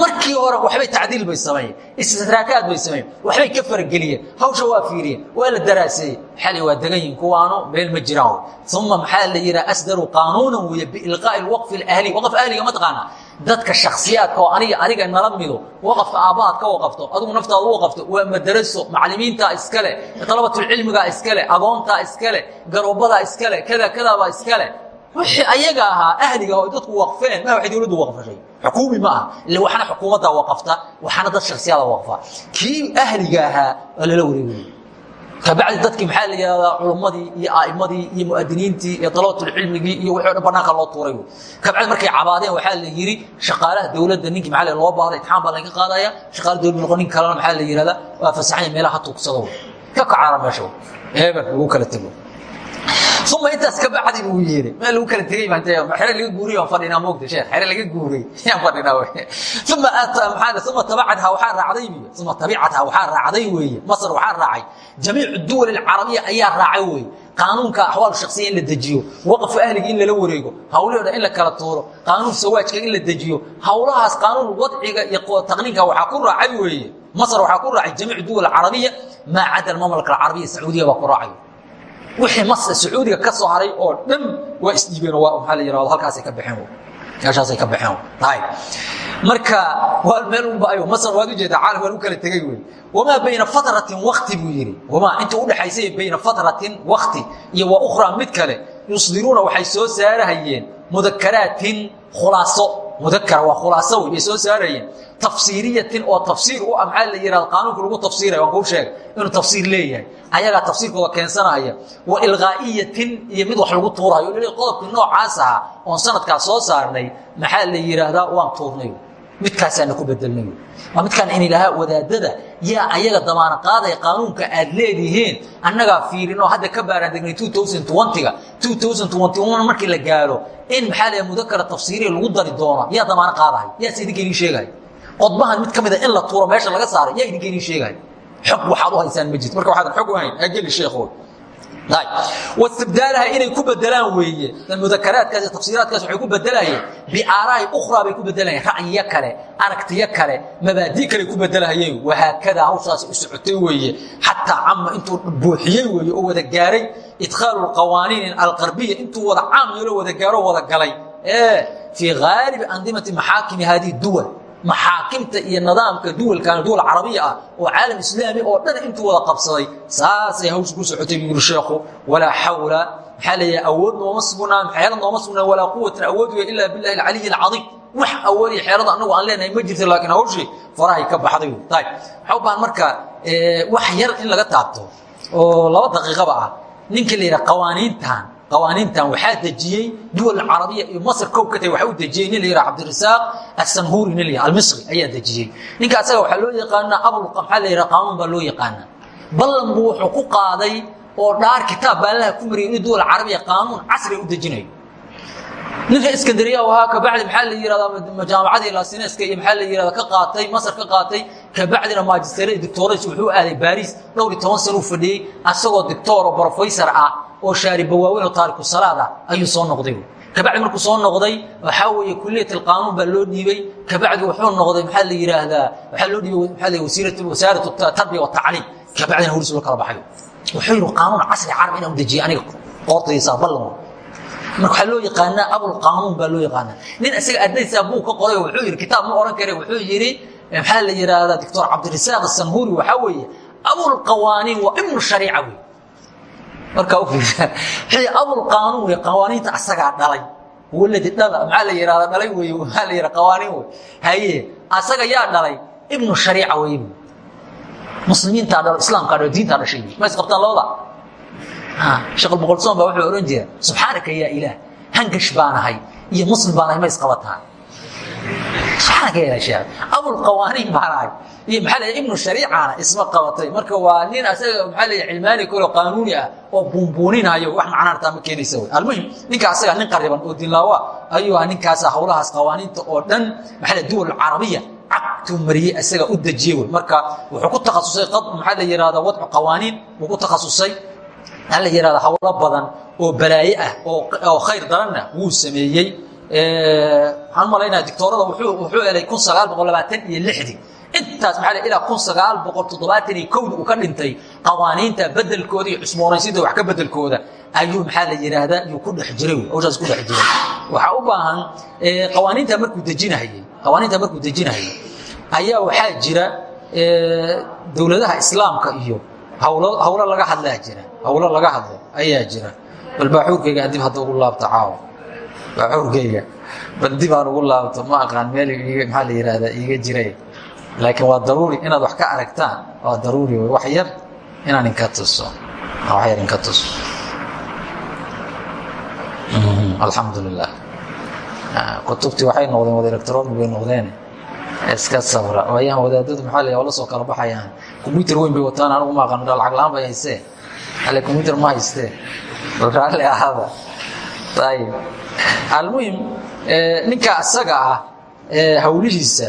markii hore waxbay tacdiil bay sameeyeen istidraakaad bay sameeyeen waxbay ka farageliyeen hawsha waa fiiriyeen waa la daraaseeyey xali waa degan yihiin kuwaano meel ma jiraan uma maxaa la yidhaha asdaru qaanuunan weeye biilqaa'i alwaqfi alahli waqaf ahliga ma taqaanaa. Dadka shaksiyaadka oo aniga aniga nala mido waqafka aabbahaad ka waqafto adigu naftaada u waqafto waa madaraso macallimiintaa iskale dalabatulcilmigaa iskale agoontaa iskale garoobadaa iskale kada kadaabaa iskale wixii ayaga ahaa ahliga oo dadku waqfeen ma waxay dawladdu waqfashay? Xukuumi ma aha. Ille waxna xukuumaddaa waqafta waxaana dad shaksiyaada waqfa. Kii ahliga ahaa waa lala wareegaya kabacdi dadkii maxaa la yidhahdaa culummadii iyo a'immadii iyo mu'adiniintii iyo dalabatulcilmigii iyo wixii o dhan bannaanka loo tuuray kabacdi markay cabaadeen waxaa la yidhi shaqaalaha dawladda ninkii maxaa loo baahda itixaan baa laga qaadaya. Shaqaala dawladda noqon nin kalena maxaa la yidhahdaa? Waa fasaxanya meelaha ha tuugsado. Ka kacaara meesha eber lagu kala tego uma intaas ka bacdi buu yeeray ma lagu kala tegey baan xere laga guuriy aan fadhinaa moogta sheekh? Xere laga guuray yaan fadhinaa uma maxaa uma tabacadha waxaa raacday biyo uma tabicadha waxaa raacday weeye masar waxaa raacay. Jamiicu duwal alcarabiya ayaa raacay weeye qaanuunka axwaal shaksiya in la dejiyo. Waqfu ahliga in lala wareego. Hawlihii o dhan in la kala tuuro. Qaanuun sawaajka in la dejiyo. Hawlahaas qaanuun wadciga iyo taqniinka waxaa ku raacay weeye masar waxaa ku raacay jamiicu duwal alcarabiya maa cada almamlaka alcarabiya sacuudiya baa ku raacay wixii mas sacuudiga ka soo haray oo dhan waa isdhiibeen oo maxaa la yiraahdo halkaasay ka baxeen meeshaasay ka baxeen marka waa meel unba ayo masar waad u jeedaa caalam waa lagu kala tegey wey. Wamaa bayna fatratin wakti buu yidhi. Wamaa inta u dhexaysay bayna fatratin wakti iyo wa ukhraa mid kale. Yusdiruuna waxay soo saarahayeen mudakaraatin khulaaso. Mudakara waa khulaaso wey bay soo saarayeen tafsiiriyatin oo tafsiir u ah maxaa la yihahda qaanuunka lagu tafsiiraya waan kuu sheegay inuu tafsiir leeyahay. Ayagaa tafsiirkooda keensanaya wa ilqaa'iyatin iyo mid wax lagu tuurayo. L qodobkii noocaas ahaa oon sanadkaa soo saarnay maxaa la yidhaahdaa waan tuurnay? Midkaasaana ku bedelnay. Waa midkaan in ilahaa wadaadada yaa ayaga damaana qaadaya qaanuunka aad leedihiin annagaa fiirinoo hadda ka baaraandegnay ga markii la gaaro in maxaa la mudakara tafsiiriya lagu dari doono yaa damaana qaadahay. Yaase idinka idiin sheegaya qodbahan mid ka in la tuuro meesha laga saaray yaa idinka idiin sheegaya xog waxaad u haysaan ma marka waxaadan xog u hayn ageli sheekhood wastibdaalaha inay ku bedelaan weeye. Mudakaraadkaas iyo tafsiiraadkaas waxay ku bedelayeen biaaraahi ukhraa bay ku bedelayeen ra'yiyo kale aragtiyo kale mabaadi kale ku bedelahayeen wahaakadaa hawshaasi u socotay weeye. Xataa cama intuu buuxiyey weeye oo wada gaaray. Idkhaalu qawaaniin alqarbiya intuu wada caam yeelo wada gaaro wada galay. Fii haalibi andimati maxaakimi haadihi duwal maxaakimta iyo nidaamka duwalkan duwal carabiya ah oo caalam islaami oo dhan intuu wada qabsaday saasay hawsha ku socotay buu yuri sheekhu walaa xawla maxaa leeyahay awood nooma sugnaa xeelad nooma sugnaa walaa quwatan awood wey ilaa billahi alcaliyi alcadiim wax awoodiya xeelada anagu aan leenahay ma jirto laakiin hawshii farahay ka baxday ayb waxaa marka wax yar in laga taabto oo laba daqiiqaba ah ninka la qawaaniintan qawaaniintan waxaa dejiyey duwal carabiya iyo masr kow ka tahay waxa u dejiyey nin la yidhaha cabdirasaaq assanhuri nin la almisri ayaa dejiyey ninka asaga waxaa loo yaqaanaa abul maxaa la yidhaha qaanuun baa loo yaqaanaa ballan buu wuxuu ku qaaday oo dhaar kitaab baalaha ku mariyay inuu duwal carabiya qaanuun casriga u dejinayo ninka iskandariya ahaa kabacdi maxaa la yihahdaa jaamacadii lasineska iyo maxaa la yihahda ka qaatay masar ka qaatay kabacdina maajisteerada dictores wuxuu aaday baris dhowr iyo toban sana u fadhiyey asagoo dictor oo brofessor ah oo shaariba waaweyn oo taariku salaad ah ayuu soo noqday. Kabacdi markuu soo noqday waxaa weeye kuliyat alqaanuun baa loo dhiibey kabacdi wuxuu noqday maxaa la yidhaahdaa waxaa loo dhiibay maxaa la wasiirat wasaarat tarbiya watacliim kabacdina horiis loo kala baxayo wuxuu yidhi qaanuun casri carab inaan u dejiye aniga qoortaysaa ballan waxaa loo yaqaanaa abulqaanuun baa loo yaqaanaa. Nin isaga ardaysaa buu ka qoray wuxuu yidhi kitaab ma ohan kare wuxuu yidhi maxaa la yidhaahdaa doctor cabdirasaaq asanhuri waxaa weeye abulqawaaniin waa ibnu shariica wey markaa wixii abulqaanuun wey qawaaniinta asagaa dhalay waladi dhala maxaa la yidhahdaa dhalay wey maxaa la yidhaha qawaaniin wey haye asaga yaa dhalay ibnu shariica wey muslimiintaa dhalo islaamkaa dhalo diintaa dhashay ma is qabtaan labada sheekh boqolsoon baa wuxuu odhan jira subxaanaka yaa ilaah hangash baanahay iyo muslim baanahay ma isqabataa subxaanaka ya ilaah sheekh. Abulqawaaniin baanahay iyo maxaa leeyahay ibnu shariicana isma qabatay. Marka waa nin asaga maxaa leeyahay cilmaani kalo qaanuuni ah oo buunbuuninayo wax macnaan taa ma keenaysa wey. Almuhim ninka asaga nin qariban oo dinlaawa ayuu ah ninkaasa hawlahaas qawaaniinta oo dhan maxaa leeyahay duwal carabiya cagtuu mariyey isaga u dejiyey wey. Marka wuxuu ku takhasusay maxaa la yidhahdaa wadcu qawaaniin wuu ku takhasusay a la yihahda hawlo badan oo balaaye ah oo khayr daranna wuu sameeyey. Waxaan malaynaya dictoorada wuxuu helay kun sagaal boqol labaatan iyo lixdii intaas maxaa ilaa kun sagaal boqol toddobaatan iyo kowda uu ka dhintay qawaaniinta bedelkooda iyo cusboonaysinta wax ka bedelkooda ayuu maxaa la yidhaahdaa yuu ku dhex jiray hawshaas ku dhex jiray. Waxaa u baahan qawaaniinta markuu dejinahayey qawaaniinta markuu dejinahayay ayaa waxaa jira dowladaha islaamka iyo hawlo hawlo laga hadlaa jira hawlo laga hadlo ayaa jira. Bal baaxuurkayga dib hadda ugu laabto caawa baaxuurkayga. Bal dib aan ugu laabto ma aqaan meel maxaa la yihahdaa iiga jiray. Laakiin waa daruuri inaad wax ka aragtaan waa daruuri wey wax yar inaan inka tuso. Wax yar inka tuso. Alxamdu lilah kutubtii waxay noqdeen wada electronic bay noqdeen. Iska sabra. Waayahan wadaadadu maxaa la la soo kala baxayaan. Combyuter weyn bay wataan anigu ma aqaan lacag la'aan bay haystee ale combyuter ma haystee bal raalli ahaada ayib almuhim ninka asaga ah hawlihiisa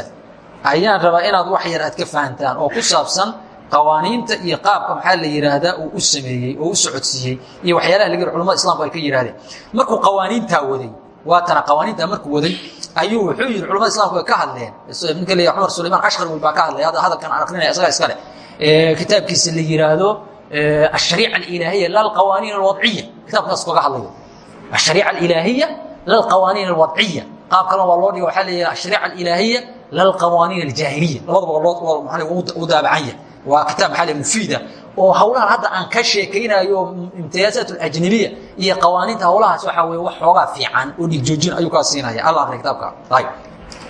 ayaan rabaa inaad wax yar aad ka fahantaan oo ku saabsan qawaaniinta iyo qaabka maxaa la yidhaahdaa uu u sameeyey oo u socodsiiyey iyo waxyaalaha laga culamada islamku ay ka yidhahdeen markuu qawaaniintaa waday waatana qawaaniintaa markuu waday ayuu wuxuu yidhi culamada islamku ay ka hadleen. Ninka la cumar sulayman ashqarwi baa ka hadlay. Hadda hadalkan aan akrinaya isagaa iska leh. Kitaabkiisa la yidhaahdo ashariica alilaahiya lalqawaaniin alwadciya kitaabkaas kaga hadlayo ashariica alilaahiya lalqawaaniin alwadciya qaab kalena waa loo dhiga waxaa la yidhaha ashariica alilaahiya lalqawaaniin aljaahiliya labadaba u daabacan yahay waa kitaab maxaa leh mufiida oo hawlahan hadda aan ka sheekaynayo imtiyaasaat alajnabiya iyo qawaaniinta hawlahaas waxaa weye wax xoogaa fiican oo dhigjoojin ayuu kaa siinaya. Alla akriya kitaabka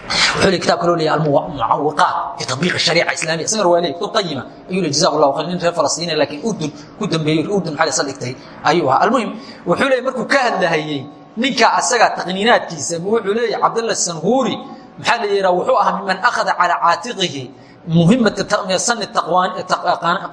wuxuu le kitabka loo leeyahay almucawiqaat fi tatbiiq shariica islamiya isagana waa leeyahy kutub qayima ayuu le jazahu llahu khayr nin reer falastiina laakiin urdun ku dambeeyey urdun maxaa saldhigtay ayuu ahaa almuhim wuxuu leeyahy markuu ka hadlahayey ninka asaga taqniinaadkiisa wuxuu leeyahay cabdalla sanhuuri maxaa la yidhaha wuxuu ahaa miman akhada calaa caatiqihi muhimata sani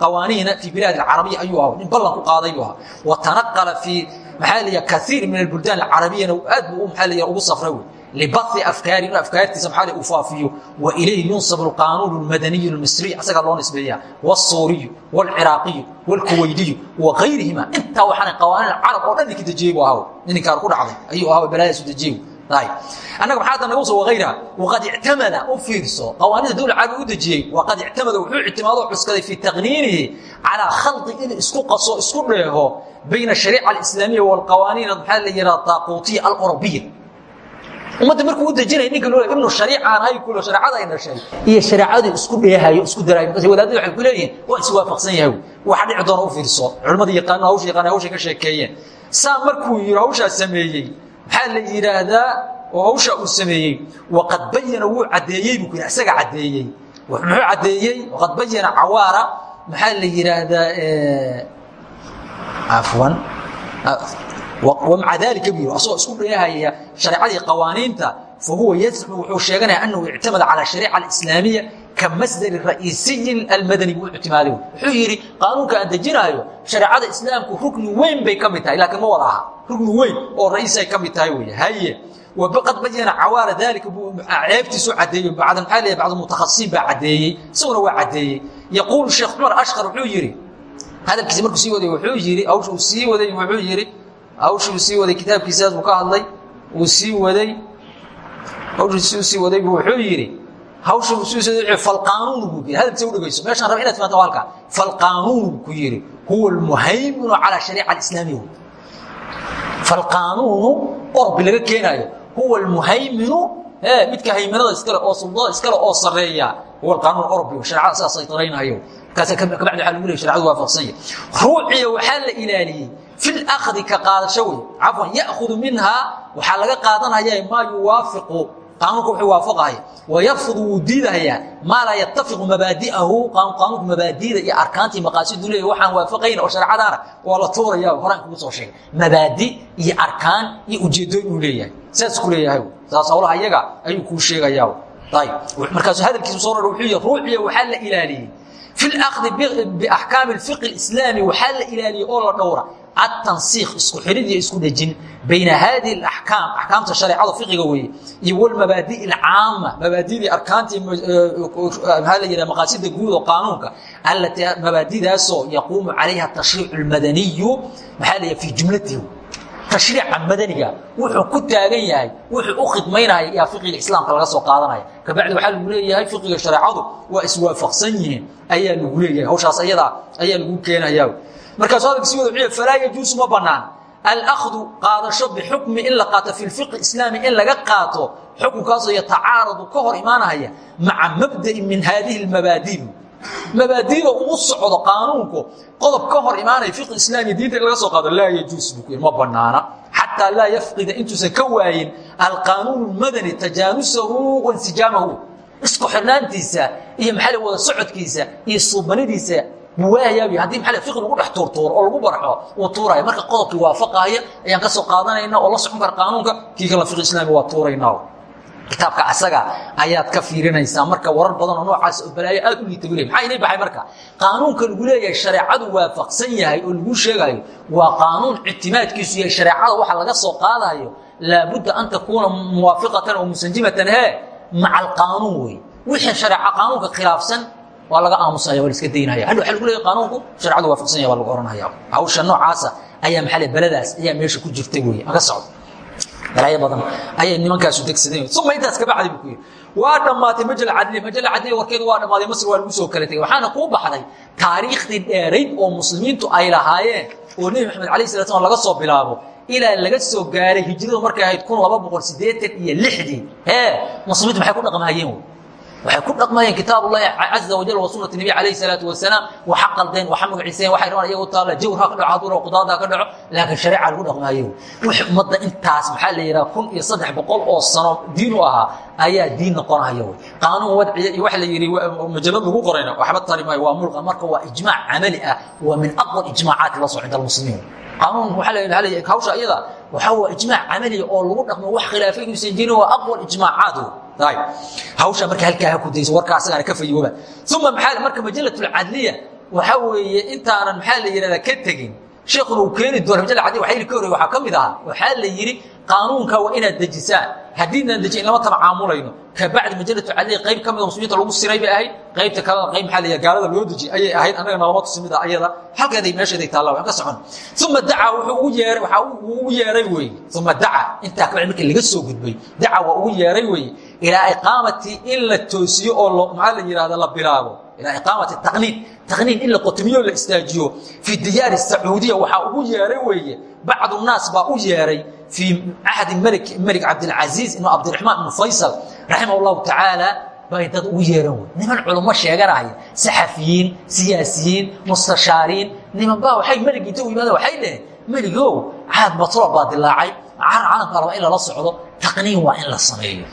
qawaaniina fi bilaad alcarabiya ayuu ahaa nin ballan ku qaaday buu ahaa watanaqala fi maxaa la yidhaha kaiir min albuldaan alcarabiyana aad buu maxaa la yidhaha ugu safray wey libadi afkaari inuu afkaartiisa maxaale u faafiyo wa ilayhi yunsabu alqaanuunu almadaniyu almisriy isagaa loo nisbeeyaa waalsuuriyu waalciraaqiyu waalkuwaydiyu wa kayrihima intaa waxaana qawaaniin carab oo dhan ninki dejiyey bu ahaw ninkaan ku dhacday ayuu ahaw balaadaasu dejiye annaga maxaa naga soo wagayra waqad ictamada u fiirso qawaanida dawla caabi u dejiyey waqad ictamada wuxuu ictimaadoo cuskaday fii taqniinihi calaa khalqi inuu isku qaso isku dheeho bayna shariica alislaamiya waalqawaaniin maxaa la yidhaha taaquutiya alawrobiya ummadda markuu u dejinaya ninka loo ibnu shariicaan hay kulo shareecada ay dhashay iyo shareecadu isku dheehayo isku daraayo markaas wadaadada waxay ku leeyihiin waa iswaafaqsan yahay waxa dhici doona u fiirso. Culimmada yaqaano hawsha yaqaana hawshay ka sheekeeyeen. Saa markuu yidhi hawshaa sameeyey. Maxaa la yidhaahdaa oo hawshaa uu sameeyey. Waqad bayana wuu caddeeyey buu yidhi. Isaga caddeeyey. Muxuu caddeeyey? Waqad bayana cawaara. Maxaa la yidhaahdaa maa alia bu asagoo isku dhinahaya shareecadii qawaaniinta fahuwa yazcu wuxuu sheeganaya anahu ictamada calى shariica اslaamiya ka masdari ra'iisiyin almadani buu ictimaaday wuxuu yidhi qaanuunka aan dejinaayo shareecada islaamku rukni weyn bay ka mid tahay laakiin ma wada aha. Rukni weyn oo ra'iisay ka mid tahay wey haye waqad bayana cawaala dalika buu ceebtiisu cadeeye bacd maxaa leeyahy bacd mutakhasisiin baa cadeeyey isaguna waa cadeeyey yaquulu sheekh cumar ashkar wuxuu yidhi hadalkiisi markuu sii waday wuxuu yidhi awsha uu sii waday wuxuu yidhi hawshuu sii waday kitaabkiisaas buu ka hadlay wuu sii waday. Hawshiisuu sii waday buu wuxuu yidhi hawsha uu falqaanuun buu yidhi. Hadalkiisa u dhegeyso meeshaan raba inaad timaado halka. Falqaanuun ku yidhi huwa almuhayminu calaa shariica alislaamiya falqaanuunu orbi laga keenaayo huwa almuhayminu midka haymanada iskale oo suldada iskale oo sarreeya. Huwa alqaanuun orbi shareecada sidaa saytaraynayo markaasa kabacdi waxaa lagu leeyay shareecadu waafaqsanya ruuxiya waxaa la ilaaliyey filakdi ka qaadasho wey cafwan ya'hudu minhaa waxaa laga qaadanaya maa yuwaafiqu. Qaanunka wuxuu waafaqahaya wayarfudu wuu diidahayaa maa laa yatafiqu mabaadi'ahu. Qaanunka mabaadi'da iyo arkaantii maqaasidu leeyahy waxaan waafaqayn oo sharcadaana waa la tuuraya horaan kugu soo sheegay. Mabaadi iyo arkaan iyo ujeeddooyin uu leeyahay. Saas ku leeyahay saas howlaha iyaga ayuu kuu sheegayaa ayb markaasu hadalkiisu soo ror wuxuu yihi ruuxiyo waxaa la ilaaliyey fi lkhdi biaxkaami fiqi islaami waxaa la ilaaliya oo la dhowra atansiik isku xidhid iyo isku dhejin bayna haadihi akaam axkaamta shareecada fiqiga weeye iyo wlmabaadi اcaama mabaadidii arkaantii maxaa eh, eh, la yidhaha maqaasida guud oo qaanuunka allatii mabaadidaasoo yaquumu calayha tashriic اlmadaniyu maxaa la yidhaha fii jumlatihi tashriica madaniga wuxuu ku taagan yahay wuxuu u khidmaynaya yaa fiqiga islaamka laga soo qaadanaya. Kabacdi waxaa lagu leeyahay fiqiga shareecadu waa iswaafaqsan yihiin ayaa lagu leeyahay. Hawshaas ayadaa ayaa lagu keenayaa. Markaasuu hadalka sii wada wuxuu falaa yajuusu ma bannaan. Alأkhdu qaadasho bixukmi in la qaato fi lfiqi islaami in laga qaato xukunkaasoo yatacaaradu ka hor imaanaya maca mabda'i min haadihi اlmabaadi mabaadida uu socdo qaanuunku qodob ka hor imaanaya fiqi islaami diinta in laga soo qaado laa yajuus buu ma bannaana. Xataa laa yafqida intuusan ka waayin alqaanuun اlmadani tajaanusahu wainsijaamahu isku xidhnaantiisa iyo maxaa wada socodkiisa iyo suubanidiisa buwaayaabi. Haddii maxaa fiqi lagu dhex tuurtuuro oo lagu barxo uu tuuraya marka qodobkii waafaqaaya ayaan ka soo qaadanayna oo la socon kara qaanuunka kii kale fiqi islaami waa tuuraynaa kitaabka asaga ayaad ka fiirinaysaa. Marka warar badan oo noocaas oo balaayo aad u liita bule maxaa inay baxay marka? Qaanuunka lagu leeyahay shareecadu waafaqsan yahay oo lagu sheegayo waa qaanuun ictimaadkiisu yahay. Shareecada waxa laga soo qaadayo laabudda an takuuna muwaafiqatan oo musanjimatan he maca alqaanuun wey wixii shareeca qaanuunka khilaafsan waa laga aamusaya waa la iska daynaya. Hadha waxa lagu leeyahay qaanuunku? Shareecadu waafaqsan yahay waa lagu oranaya. Hawsha noocaasa ayaa maxaa baladaas ayaa meesha ku jirtay wey aga socdo balaayo badan. Ayay nimankaasu degsadeen uma intaas ka bacdi buu ku yidhi waa dhammaatay majal cadliya majal cadliya warkeedu waa dhammaaday masr waa lagu soo kala tegey waxaana kuu baxday taariikhdii dheerayd oo muslimiintu ay lahaayeen oo nebi maxamed alayh sala slam laga soo bilaabo ilaa laga soo gaaray hijradu markay ahayd kun laba boqol siddeetan iyo lixdii. Hee muslimiintu maxay ku dhaqmaayeen waxay ku dhaqmayeen kitaab ullahi caza wajal wa sunati nabi calayhi salaatu wasalaam waxa qaldeen waxa magaciiseen waxay rabaan iyagu taala jawr ha ka dhaco hadduu rabo qudaada ka dhaco. Laakiin shareeca lagu dhaqmaayo wix ummadda intaas maxaa la yidhaha kun iyo saddex boqol oo sano diin u ahaa ayaa diin noqonaya wey. Qaanuun wadciya iyo waxa la yidhi majalad lagu qorayna. Waxba tari maayo waa mulqa. Marka waa ijmaac camali ah waa min aqwa ijmaacaati la soo cinda almuslimiin. Qaanuun hawsha iyada waxaa waa ijmaac camaliya oo lagu dhaqmo wax khilaafay inuusan jirin waa aqwa ijmaacaat wey hawsha marka halkaa ku dayso warka asagaana ka fayooba. Uma maxaa marka majalatulcadliya waxaa weeye intaanan maxaa la yidhahdaa ka tegin sheekuna uu keeni doona majala cadliya waxayli ka horey waxaa ka mid ahaa waxaa la yidhi qaanuunka waa inaad dejisaan haddiidnaan dejin lama tabcaamulayno kabacdi majalatulcadliya qayb ka mida muslimiinta lagu siray bay ahayd qaybta kalena qayb maxaa la yidhaha gaalada loo deji ayay ahayd annagana lama tusi mid ah ayada halkeeday meesheeday taalla waan ka socon. Uma dacaa wuxuu ugu yeeray waxaa uu ugu yeeray weeye uma dacaa intaa kabacdi markii laga soo gudbay dacaa waa ugu yeeray weeye ilaa iqaamati in la toosiyo oo maxaa la la bilaabo ilaa iqaamati taqniin taqniin in la qotomiyo la istaajiyo. Fi diyaari sacuudiya waxaa ugu yeeray weeye bacdu naas baa u yeeray fii cahdi melik cabdilcasiis ibnu cabdiraxmaan ibnu faysal raximah llahu tacaala bay dad ugu yeeran niman culummo sheeganaya saxafiyiin siyaasiyiin mustashaariin niman baa waxay melig inta u yimaadeen waxay dheheen meligow caad batrool baa dilaacay car caalamka raba in socdo taqniin waa in la sameeyo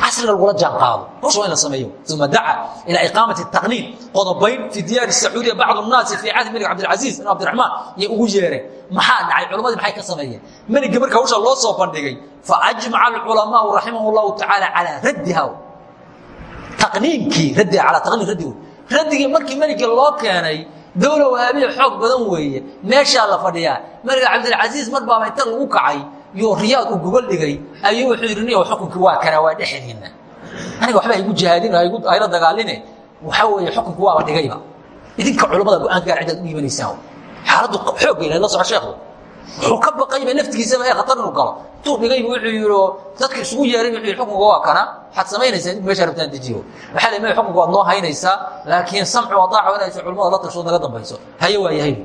casriga lagula jaan hawsha waa in la sameeyo. Uma daca ilaa iqaamati taqniin qodobayn fi diyaari sacuudiya bacdu nnaasi fii cahdi melig cabdilcasiis ibn cabdiraxmaan. Yay ugu yeereen maxaa dhacay? Culammadii maxay ka sameeyeen? Meliga marka hawsha loo soo bandhigay faajmaca alculamaau raximah llahu tacaala calaa raddiha taqniinkii raddiga calaa taqniin raddi raddigii markii meliga loo keenay dowla wahaabiya xoog badan weeye. Meeshaa la fadhiyaa. Meliga cabdilcasiis mar baaba inta lagu kacay yo riyaad uu gogol dhigay ayuu wuxuu yidhi niyow xukunkii waa kanaa waa dhexdiinna. Aniga waxba haygu jihaadin hayla dagaaline. Waxaa weeye xukunkii waaba dhigayba idinka culammada go'aan gaar cidaad u dhiibanaysaan xaaladdu xoogga ilahay la soco sheekhu wuxuu ka baqayba naftigiisaba ee khatar inuu galo. Intuu dhigayba wuxuu yidhi dadka isugu yeeray wuxuu yidhi xukunka waa kana waxaad samaynaysaa in meesha rabtaan dejiyo. Waxaa la xukunka waad noo haynaysaa laakiin samcu wadaaca inaysa culamada la tashood naga dambayso. Haye waa yahay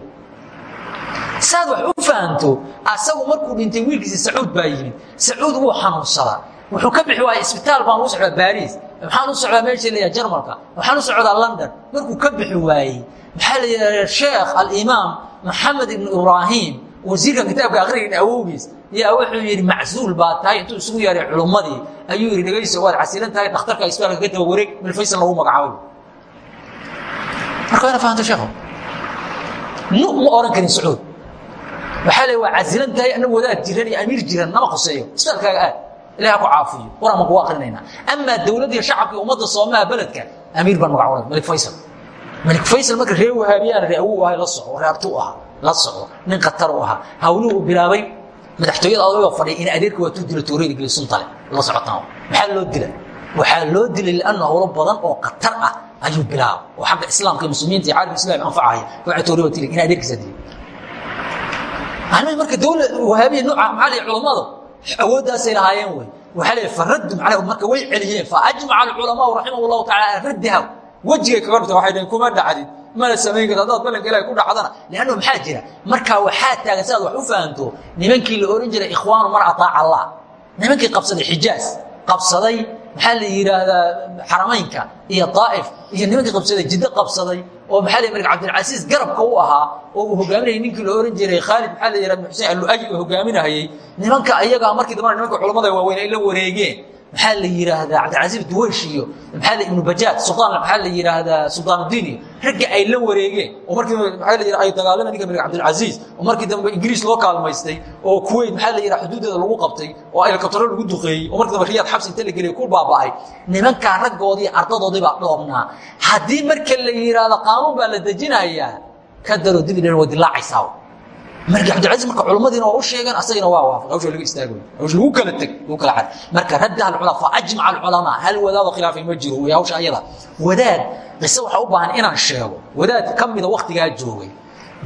saad wax u fahanto asagu markuu dhintay wiilkiisi sacuud baa yimid. Sacuud wuu xanuunsadaa. Wuxuu ka bixi waaya isbitaal baan u socdaa baariis maxaan u socdaa meesha la yidhaha jarmalka waxaan u socdaa london. Markuu ka bixi waayey maxaa la yidhahda sheekh alimaam maxamed ibnu ibraahim wasiirka kitaabka akhrigan awowgiis yaa wuxuu yidhi macsuul baa tahay intuu isugu yeeray culummadii ayuu yidhi dhegayso waad casilan tahay dhakhtarka isbitaalka ka daba wareeg milfaysal lagu magacaabay marka wayna fahanto sheekhu nu ma oran karin sacuud waxaa le waa casilan tahay anagu wadaad jiran iyo amiir jiran nama khuseeyo isbitaalkaaga aad ilaha ku caafiyo warama kugu akrinayna amaa dowladda iyo shacabka ummadda soomaha beledka amiir baan magacawnay malik faysal. Malik faysal marka ree wahaabiyaan ree awow ahay la soco ree abtu ahaa la soco nin khatar u ahaa. Hawluhu bilaabay madaxtooyada adagoo fadhiya in adeerka waa tuu dila tooreyda geli suntale la socotaan maxaa loo dila waxaa loo dilay lianna howlo badan oo khatar ah ayuu bilaaba oo xagga islaamka iyo muslimiinta iyo caalamka islam anfacaya waa toorey waa tili in adeerkiisa dilay marka dowla wahaabiya nooca maxaa la culammadu awooddaasay lahaayeen wey waxaa leeyahay faraddu macnaha marka way celiyeen. Faajmaca alculamaau raximah allahu tacala ala raddiha wejigay kaga dhigta waxay dhaheen kuma dhacdid mana samayn karta haddaad ballanka ilahay ku dhacdana. Liannu maxaa jira? Markaa waxaa taagan si aad wax u fahanto nimankii la ohan jiray ikhwaanu man ataaca allah. Nimankii qabsaday xijaaz qabsaday maxaa la yidhaahdaa xaramaynka iyo daa'if iyo nimankii qabsaday jiddo qabsaday oo maxaa la malik cabdilcasiis garabka u ahaa oo uu hogaaminayay ninkii la ohan jiray khaalid maxaa la yihahda xusein allu'ay oo nimanka ayagaa markii dambana nimanka culamada waaweyn ay la wareegeen maxaa la yidhaahdaa cabdilcasiis duwaysh iyo maxaa la ibnu bajaad sultaan maxaa la yidhaahdaa sultaanudiin iyo ragga ay la wareegeen oo markii yidhaha ay dagaalameen ninka malik cabdilcasiis oo markii dambe ingiriis loo kaalmaystay oo kuweyt maxaa la yidhaha xuduudeeda lagu qabtay oo helikabtaro lagu duqeeyey oo markii dambe riyaad xabsi inta la geliyay ku baaba'ay. Nimankaa raggoodii ardadoodii baa dhoobnaa. Haddii marka la yidhaahdo qaanuun baa la dejinayaa ka daro dibi dhan waa dilaacaysaa marka cabdilcaiis marka culamadiina waa u sheegeen asagina waa waafaq. Hawsha laga istaagoy hawsha lagu kala teg lagu kala cad marka raddaha alculamaa fa ajmaca alculamaa hal wadaado khilaafay ma jiro wey hawsha ayada. Wadaad qise waxaa u baahan inaan sheego. Wadaad ka mida joogay.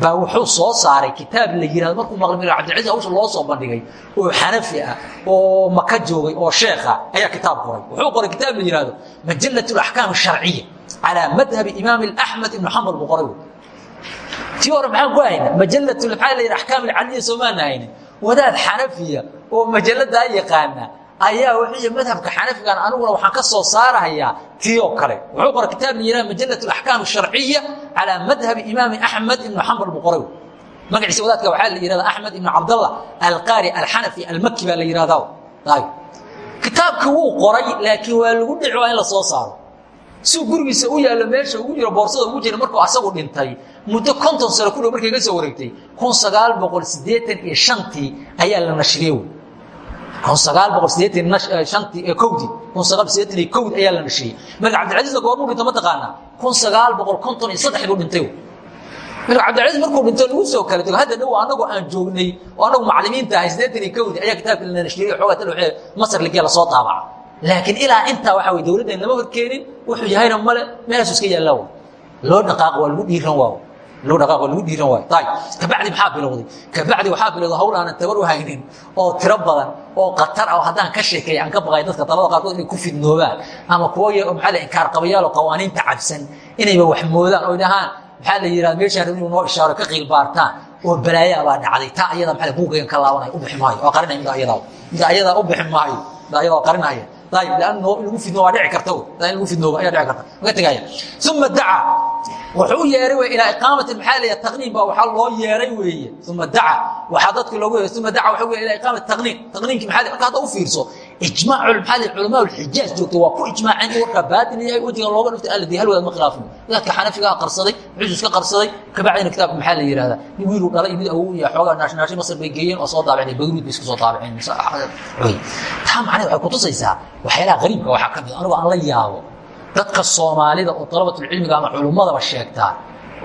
Baa wuxuu soo saaray kitaab la yihahdo markuu maqli mir cabdilcaiis hawsha loo soo bandhigay oo xanafi ah oo maka joogay oo sheekha ayaa kitaab qoray. Wuxuu qoray kitaab la yihahdo majallat alaxkaam asharciya calaa madhabi imaam axmed ibnu xambal buu qoray tii hore maxaan ku hayna? Majalatu maxaa la yidhi axkaam alcaliya soomaana hayna. Wadaad xanafiya oo majalladaa yaqaana ayaa wuxuu madhabka xanafigan aniguna waxaan ka soo saarahayaa tii oo kale. Wuxuu qoray kitaab la yidhaha majallat alaxkaam asharciya calaa madhabi imaami axmed ibnu xambal buu qoray magaciisa wadaadka waxaa la yihahda axmed ibnu cabdallah alqaari alxanafi almaki baa la yihahdaa kitaabkii wuu qoray laakiin waa lagu dhici waa in la soo saaro siuu gurigiisa u yaallo meesha ugu jiro boorsada ugu jira markuu asagu dhintay muddo konton sano ku dhow markay ka soo wareegtay kun sagaal boqol siddeetan iyo shantii ayaa la nashriyey wey kun sagaal boqol siddeetan shantii kowdii kun sagaal siddeetan iyo kowd ayaa la nashriyey marka cabdilcasiisna goormuu dhinto ma taqaanaa? Kun sagaal boqol konton iyo saddex buu dhintay marka cabdilcasiis markuu dhinto lagu soo kala tego hadda dhow anagu aan joognay oo anagu maclimiinta ahay siddeetan iyo kowdii ayaa kitaabka la nashriyey xoogaa tal masar ligee la soo daabaca laakiin ilaa intaa waxa wey dowladdan lama horkeenin wuxuu yahayna male meelaasu iska yaallaa loo dhaqaaq waa lagu dhiiran waaw. Loo dhaqaaq waa lagu dhiiran waayo ayib kabacdi maxaa bilowday? Kabacdi waxaa bilowday hawl aanan tabar u haynin oo tiro badan oo khatar ah oo haddaan ka sheekeeya aan ka baqay dadka talada qaarkood inay ku fidnoobaan ama kuwo maxaa inkaar qabayaal oo qawaaniinta cabsan inayba wax moodaan oo dhahaan. Maxaa la yidhahda meeshaan rabin noo ishaaro ka qiil baartaan oo balaayaa baa dhacday. Taa ayada maa buugaygan ka laabanaya u bixi maayo oo qarinaya mida ayadaa mida ayadaa u bixi maayo mida ayadaa qarinaya ayib lanno in lagu fidnooba dhici karta in lagu fidnooba ayaa dhici karta maga tegaya uma daca wuxuu u yeeray wey ilaa iqaamati maxaa leeya taqniin baa waxaa loo yeeray weeye uma daca waxaa dadka loogu uma wey ilaa iqaamati taqniin taqniinkii maxaa marka hadda u fiirso joogta waa ku ijmaaceen in warkaa baatil yahay wejigan looga alla dee hal wadaad ma khilaafin. Wadaadka xanafigaa qarsaday cusus ka qarsaday kabacdina kitaabka maxaa la yihahdaa nin wiiluu dhalay mid awow iyo xoogaa naashnaashi masar bay geeyeen oo soo daabaceen bagruud bay isku soo daabaceen. Taa macnaheed waxay kutusaysaa waxyaalaha qariibka waxaa ka mid anigu aan la yaabo dadka soomaalida oo dalabatulcilmiga ama culummadaba sheegtaa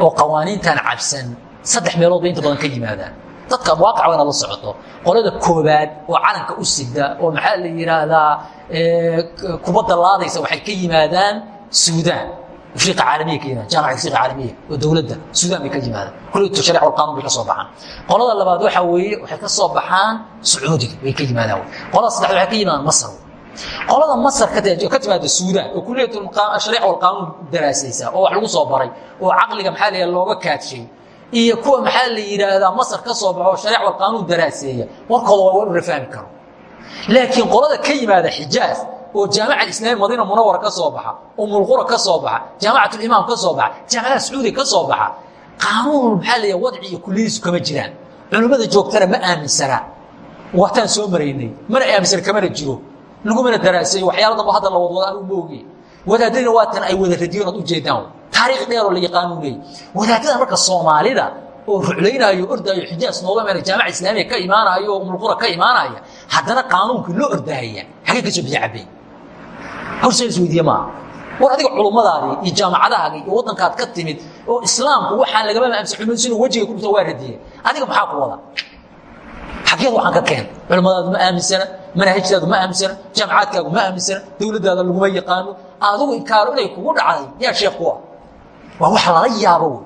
oo qawaaniintan cabsan saddex meelood bay inta badan ka yimaadaan dadka waaqac waa inaad la socoto. Qolada koobaad oo calanka u sida oo maxaa la yidhaahdaa kubadda laadaysa waxay ka yimaadaan suudaan. Afriqa caalamiya ka yimaadaan jaamaca afriqa caalamiya oo dowladda suudaan bay ka yimaadaan. Kulliyatu shariica wal qaanuun bay ka soo baxaan. Qolada labaad waxaa weeye waxay ka soo baxaan sacuudiga bay ka yimaadaan qolada saddexaad waxay ka yimaadaan masar qolada masar ka timaada suudaan oo kuliyat shariica walqaanuun daraasaysa oo wax lagu soo baray oo caqliga maxaa la looga kaadshay iyo kuwa maxaa la yidhaahdaa masar ka soo baxo shariica walqaanuun daraaseeya warkooda waa wanu la fahmi karo. Laakiin qolada ka yimaada xijaaz oo jaamaca islaami madiina munawara ka soo baxa umulqura ka soo baxa jaamacatulimaam ka soo baxa jaamacada sacuudiga ka soo baxa qaanuun maxaa la wadci iyo kuliyadiisu kama jiraan. Culimmada joogtana ma aaminsana. Waataan soo maraynay mana aaminsana kamana jiro. Lagumana daraaseeyo waxyaala damba hadda la wadwada anigu ma oge wadaadadina waatan ay wada radiyoon ad ujeedaan taariikh dheeroo la yaqaanu leey wadaadadan marka soomaalida oo ruclaynaayo ordaayo xijaas nooga meera jaamaca islaamiya ka imaanaayo oo umulqura ka imaanaya haddana qaanuunkii loo ordaaya xagee ka soo biyo cabeen horse isweydiiye maaha war adiga culummadaadii iyo jaamacadahaagii iyo waddankaad ka timid oo islaamku waxaan lagama maamsa xumaysinoo wejiga ku dhufta waa radiyeen adiga maxaa ku wada? Xageed waxaan ka keen. Culimmadaadu ma aaminsana manaahijtaadu ma aaminsana jaamacaadkaagu ma aaminsana dowladdaada laguma yaqaano. Adigu ikaaro inay kugu dhacday yaa sheekh ku ah waa wax lala yaabo wey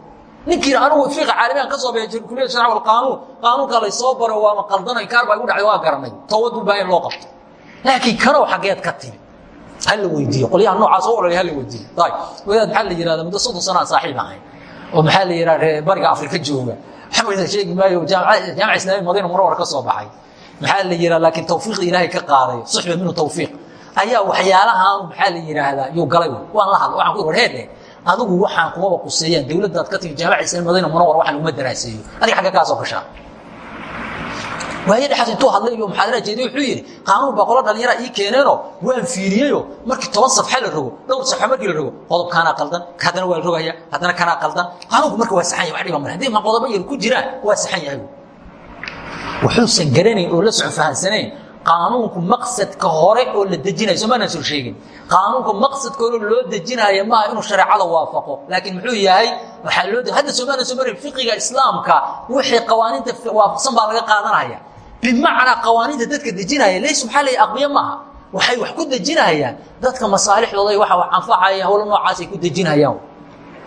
ninkiina anigu fiiqa caalamiyan ka soo baxay kuliyad sharca walqaanuun qaanuunka laysoo baro waama qaldano ikaar baa igu dhacday waa garanay. Towbad buu baa in loo qabto. Laakiin kanow xageed ka timi. Hala weydiiyo. Qolyaha noocaas oo ololay hala weydiiyo. Ayb wadaad maxaa la yihahda muddo soddon sanaa saaxiib ahayn oo maxaa la yidhaha reer bariga afrika jooga. Maxamed sheegi maayo jaamaca islaami madiina munawar ka soo baxay. Maxaa la yidhaha laakiin tawfiiqda ilaahay ka qaaday. Suxba minhu tawfiiq. Ayaa waxyaalahaan maxaa la yidhaahdaa yuu galay waan la hadla waxaan ku war heedhe adigu waxaan kumaba kuseeyaan dowladdaad ka timi jaamaca islaami madiina munawar waxaan uma daraaseeyo. Adiga xagga kaa soo gashaa waayo dhexaas intuu hadlay iyo muxaadara jeediy wuxuu yidhi qaanuun baa qola dhallinyara ii keeneenoo? Waan fiiriyeyo markii toban safxa la rogo dhowr safxa markii la rogo qodob kaanaa qaldan haddana waa la rogaya haddana kanaa qaldan. Qaanuunku marka waa saxan yahay wax dhiba male haddii ma qodobo yar ku jiraan waa saxan yahay. Wuxuusan garanayn oo la socon fahansanayn qaanuunku maqsadka hore oo la dejinayo somaanaan soo sheegin. Qaanuunka maqsadka hore loo dejinaya maaha inuu shareecada waafaqo laakiin muxuu yahay waxaa loo hadda somaanaan soo marin fiqiga islaamka wixii qawaaniinta waafaqsan baa laga qaadanaya. Bimacnaa qawaaniinta dadka dejinaya leys maxaa la aqbiye maaha? Waxay wax ku dejinayaan. Dadka masaalixdooda waxa wax anfacaya howlo noocaasay ku dejinayaan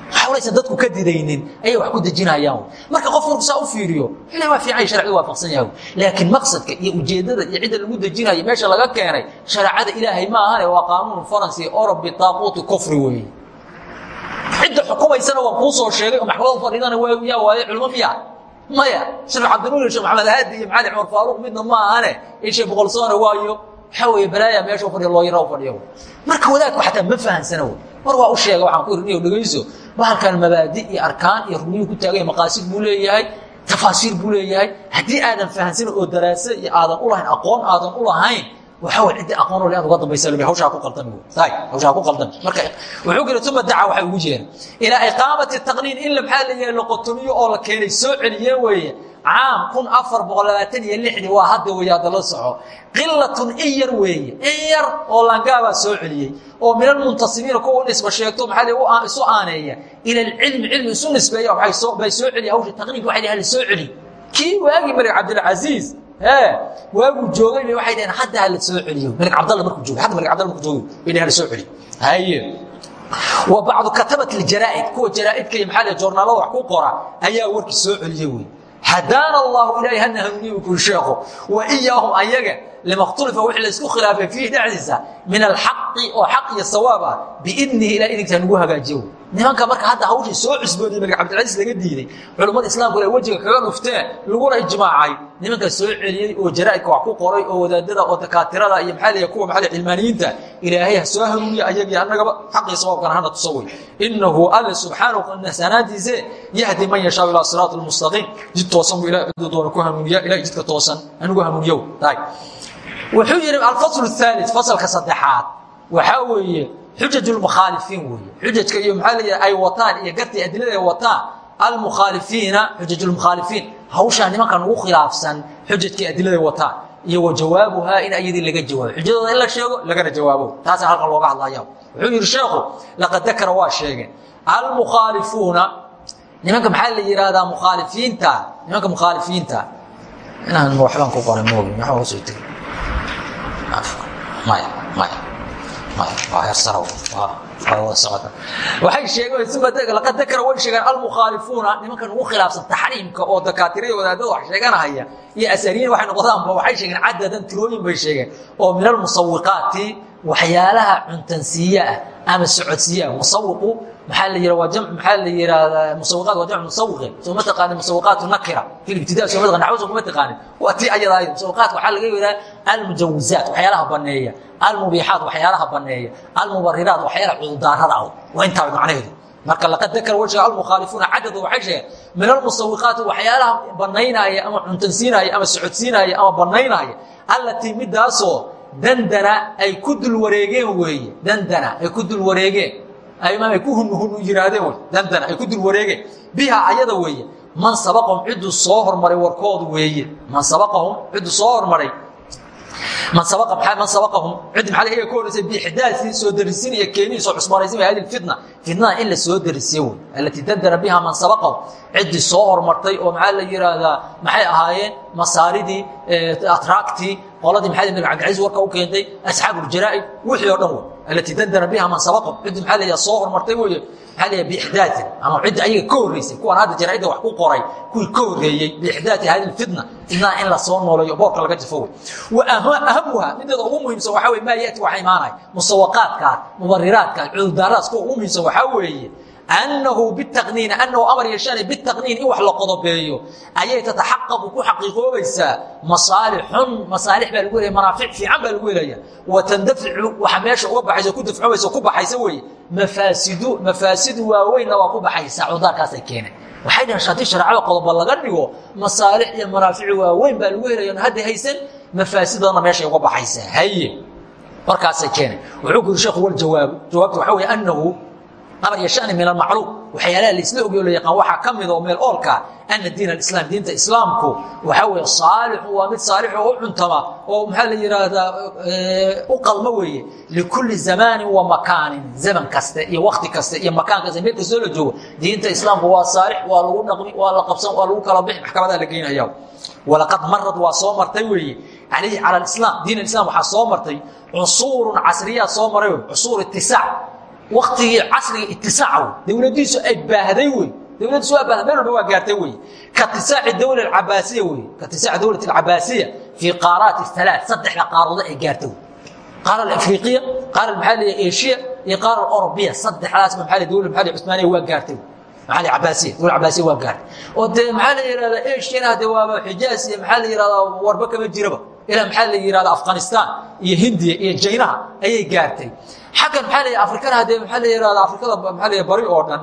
waxawlaysan dadku ka didaynin ayay wax ku dejinayaan. Marka qof marku saa u fiiriyo ila waa fiican sharcidu waafaqsan yahay. Laakiin maqsadka iyo ujeeddada iyo cidda lagu dejinayo meesha laga keenay shareecada ilaahay ma ahane waa qaanuun faransi orob bitaaquuti kufri weeye. Cidda xukumaysana waan kuu soo sheegay oo maxkamada fadhiidana yaa waaye culimo miya maya sheekh cabdinuur iyo sheekh maxamed haadi iyo maxamed cumar faaruuq midna ma ahane. Iyo sheekh boqolsoona waayo waxaa weeye balaaya meesha u fadhiya looyara u fadhiyo marka wadaadku xataa ma fahansana wey mar waa u sheega waxaan ku irniyo dhegayso bahalkan mabaadi iyo arkaan iyo rugniyu ku taaganya maqaasid buu leeyahay tafaasiir buu leeyahay. Haddii aadan fahansanin oo daraase iyo aadan u lahayn aqoon aadan u lahayn waxa way ciddii aqoon ole aad uga dambaysa hawshaa ku qaldan hawshaa ku qaldan. Marka wuxuu kale tuma daca waxay ugu jeedaan. Ilaa iqaamati taqniin in la maxaa la yahay loqotomiyo oo la keenay soo celiyeen weeye caam kun afar boqol labaatan iyo lixdii waa hadda weeye hadda la soco qilatun in yar weeye. In yar oo langaabaa soo celiyey oo min almuntasibiina kuwa u nisba sheegto maxaa isu aaneeya. Ila alcilmi cilmi isu nisbeeya bay soo celiya hawsha taqniinka waxay dhahay la soo celi. Kii waagii malik cabdilcasiis waaguu joogay bay waxay dhaheen hadda hala soo celiyo. Malik cabdalla markuu joogay hadda malik cabdalla markuu joogay bay dhaheen hala soo celiyo haye. Wa bacdu katabat aljaraa'id kuwa jaraa'idka iyo maxaa joornaalada wax ku qora ayaa warkii soo celiyey wey hadaana allahu ilaahay hana hanuuniye bu kuri sheekhu wa iyaahum ayaga lima khtulifa wixii laysku khilaafay fiihi dhexdiisa min alxaqi oo xaq iyo sawaab ah biidnihi ilaa idinkaa nagu hagaajiyo nimanka marka hadda hawshii soo cusboonay malik cabdilcasiis laga diiday culummada islaamku ay wejiga kaga dhufteen laguna ijmaacay nimanka soo celiyey oo jara'idka wax ku qoray oo wadaadada oo dakaatirada iyo maxaa kuwa maxaa cilmaaniyiinta ilaahay ha soo hanuuniya ayagii annagaba xaqii sawaabkana hana tuso wey innahu alle subxaanahu nasanaantiise yahdi man yashaa ilaa siraat lmustaqiim jid toosan buu ilahay ciduu doona ku hanuuniya ilahay jidka toosan anugu hanuuniyow tahay wuxuu yidhi alfasl aali fasalka saddexaad. Waxaa weeye xujaj lmukhaalifiin weye xujajka iyo maxaa layiha ay wataan iyo gartai adilada ay wataan almukhaalifiina xujaj lmukhaalifiin hawshaa nimankan ugu khilaafsan xujajkii adiladay wataan. Iyo wa jawaabuhaa in ayadii laga jawaabo. Xujadooda in la sheego lagana jawaabo. Taasaa halkan looga hadlaya wuxuu yidhi sheekhu laqad dakara waa sheegeen almukhaalifuuna nimanka maxaa la yihahdaa mukhaalifiinta nimanka mukhaalifiinta inaan waxbaan ku qoray moog maxaa hoos u tegay waxay sheegeen laqad dakara way sheegeen almukhaalifuuna nimankan ugu khilaafsan taxriimka oo dakaatiriya wadaadada wax sheeganahaya iyo asariyiin waxay noqdaanba waxay sheegeen cadadan tirooyin bay sheegeen oo min almusawiqaati waxyaalaha cuntansiiye ah ama socodsiiye ah maxaa la maxaa la yidhahdaa musawiqaat waa jamc musawiqin soo ma taqaanin musawiqaatu nakira. Fi libtidaa soo ma taqaanin naxwa soo kuma taqaanin waa tii ayadaay musawiqaat waxaa laga yidhaha almujawizaat waxyaalaha baneeya. Almubiixaat waxyaalaha baneeya. Almubariraat waxyaalaha cudurdaarada ah waa intaa macnaheedu. Marka laqad dakara sheegen almukhaalifuuna cadadu waxay sheegeen min almusawiqaati waxyaalaha banaynaya ama cuntansiinaya ama socodsiinaya ama banaynaya allatii midaasoo dandana ay ku dul wareegeen weeye. Dandana ay ku dul wareegeen aymaam ay ku hunhunu yihaahdeen wey dandana ay ku dul wareegeen biha ayada weeye man sabaqahum cidduu soo hormaray warkoodu weeye. Man sabaqahum cidduu soo hormaray. Man sabaqahum? Ciddi maa iyaga ka horeysay biixdaasi soo darisiin iyo keenihi soo cusmaanaysan hadi fitna. Fitnada in la soo darisiye wey allatii dandana biha man sabaqahum. Ciddii soo hormartay oo maxaa la yidhaahdaa maxay ahaayeen? Masaaridii atraaktii qoladii maxaa nabi cabdilcaziz warka u keentay? Asxaabu ljaraa'id wixii oo dhan wey allatii dandana biha man sabaqahum ciddii maxaa la soo hormartay weye maxaa la biixdaatin ama cidda ayaga ka horreysay kuwan hadda jaraa'idda wax ku qoray kuwii ka horreeyey biixdaati hadi fitna fitnada in la soo nooleeyo boorka laga jafo wey wa ahamuha mideeda ugu muhiimsan waxaa weye maa yati waxa imaanaya musawaqaadkaas mubariraadkaas cudurdaaradaas kuwa ugu muhiimsan waxaa weeye annahu bitaqniin annahu amar yeeshaanay bitaqniin in wax la qodobeeyo ayay tataxaqaqu ku xaqiiqoobaysaa masaalixun masaalix baa lagu helaya manaafic fiican baa lagu helaya wa tandaficu waxa meesha uga baxaysa ku dafcoobaysa ku baxaysa weeye mafaasidu mafaasidu waaweynna waa ku baxaysa cudurdaarkaasay keeneen waxay dhaheen haddii shareecada qodoba laga dhigo masaalix iyo manaafici waaweyn baa lagu helaya hadda haysan mafaasidana meeshay uga baxaysaa haye markaasay keeneen wuxuu ku yiri sheekhu wal jawaabu jawaabtu waxaa weeye annahu amar yashani min almacluum waxyaalaha laisla ogyo la yaqaan waxaa ka mid oo meel oolka ana diin alislaam diinta islaamku waxaa weeye saalixu waa mid saalixu u cuntama oo maxaa la yidhaahdaa u qalmo weeye. Likulli zamaanin wa makaanin zaman kaste iyo wakti kaste iyo makaan kaste meel kastoo la joogo diinta islaamku waa saalix waa lagu dhaqmi waa la qabsan waa lagu kala bixi maxkamadaa la geynaya walaqad marad waa soo martay weeye. Calayhi cala alislaam diin alislam waxaa soo martay cusuurun casriyaad soo maray cusuur itisaac waktigii casriga itisaac dowladiisu ay baahday wey dowladiisu waa baahday meel walba waa gaartay wey katisaaci dowla alcabaasiya wey katisaaci dowlat alcabaasiya fii qaaraati alaa saddexda qaaroodo ay gaartay qaara alafriqiya qaara maxaa la eshiya iyo qaara orobiya saddexdaas maxaa dowla maxaa cusmaaniya waa gaartay maxaa la cabaasiya dowla cabaasiya waa gaartay oo dee maxaa la yihahdaa eshiyana de waaba xijaas iyo maxaa la yihahdaa warba kama jiraba ilaa maxaa la yihahda afghanistan iyo hindiya iyo jaynaha ayay gaartay xaggan maxaa la afrikana hadee maxaa la yihahda afrikada maxaa la bari oo dhan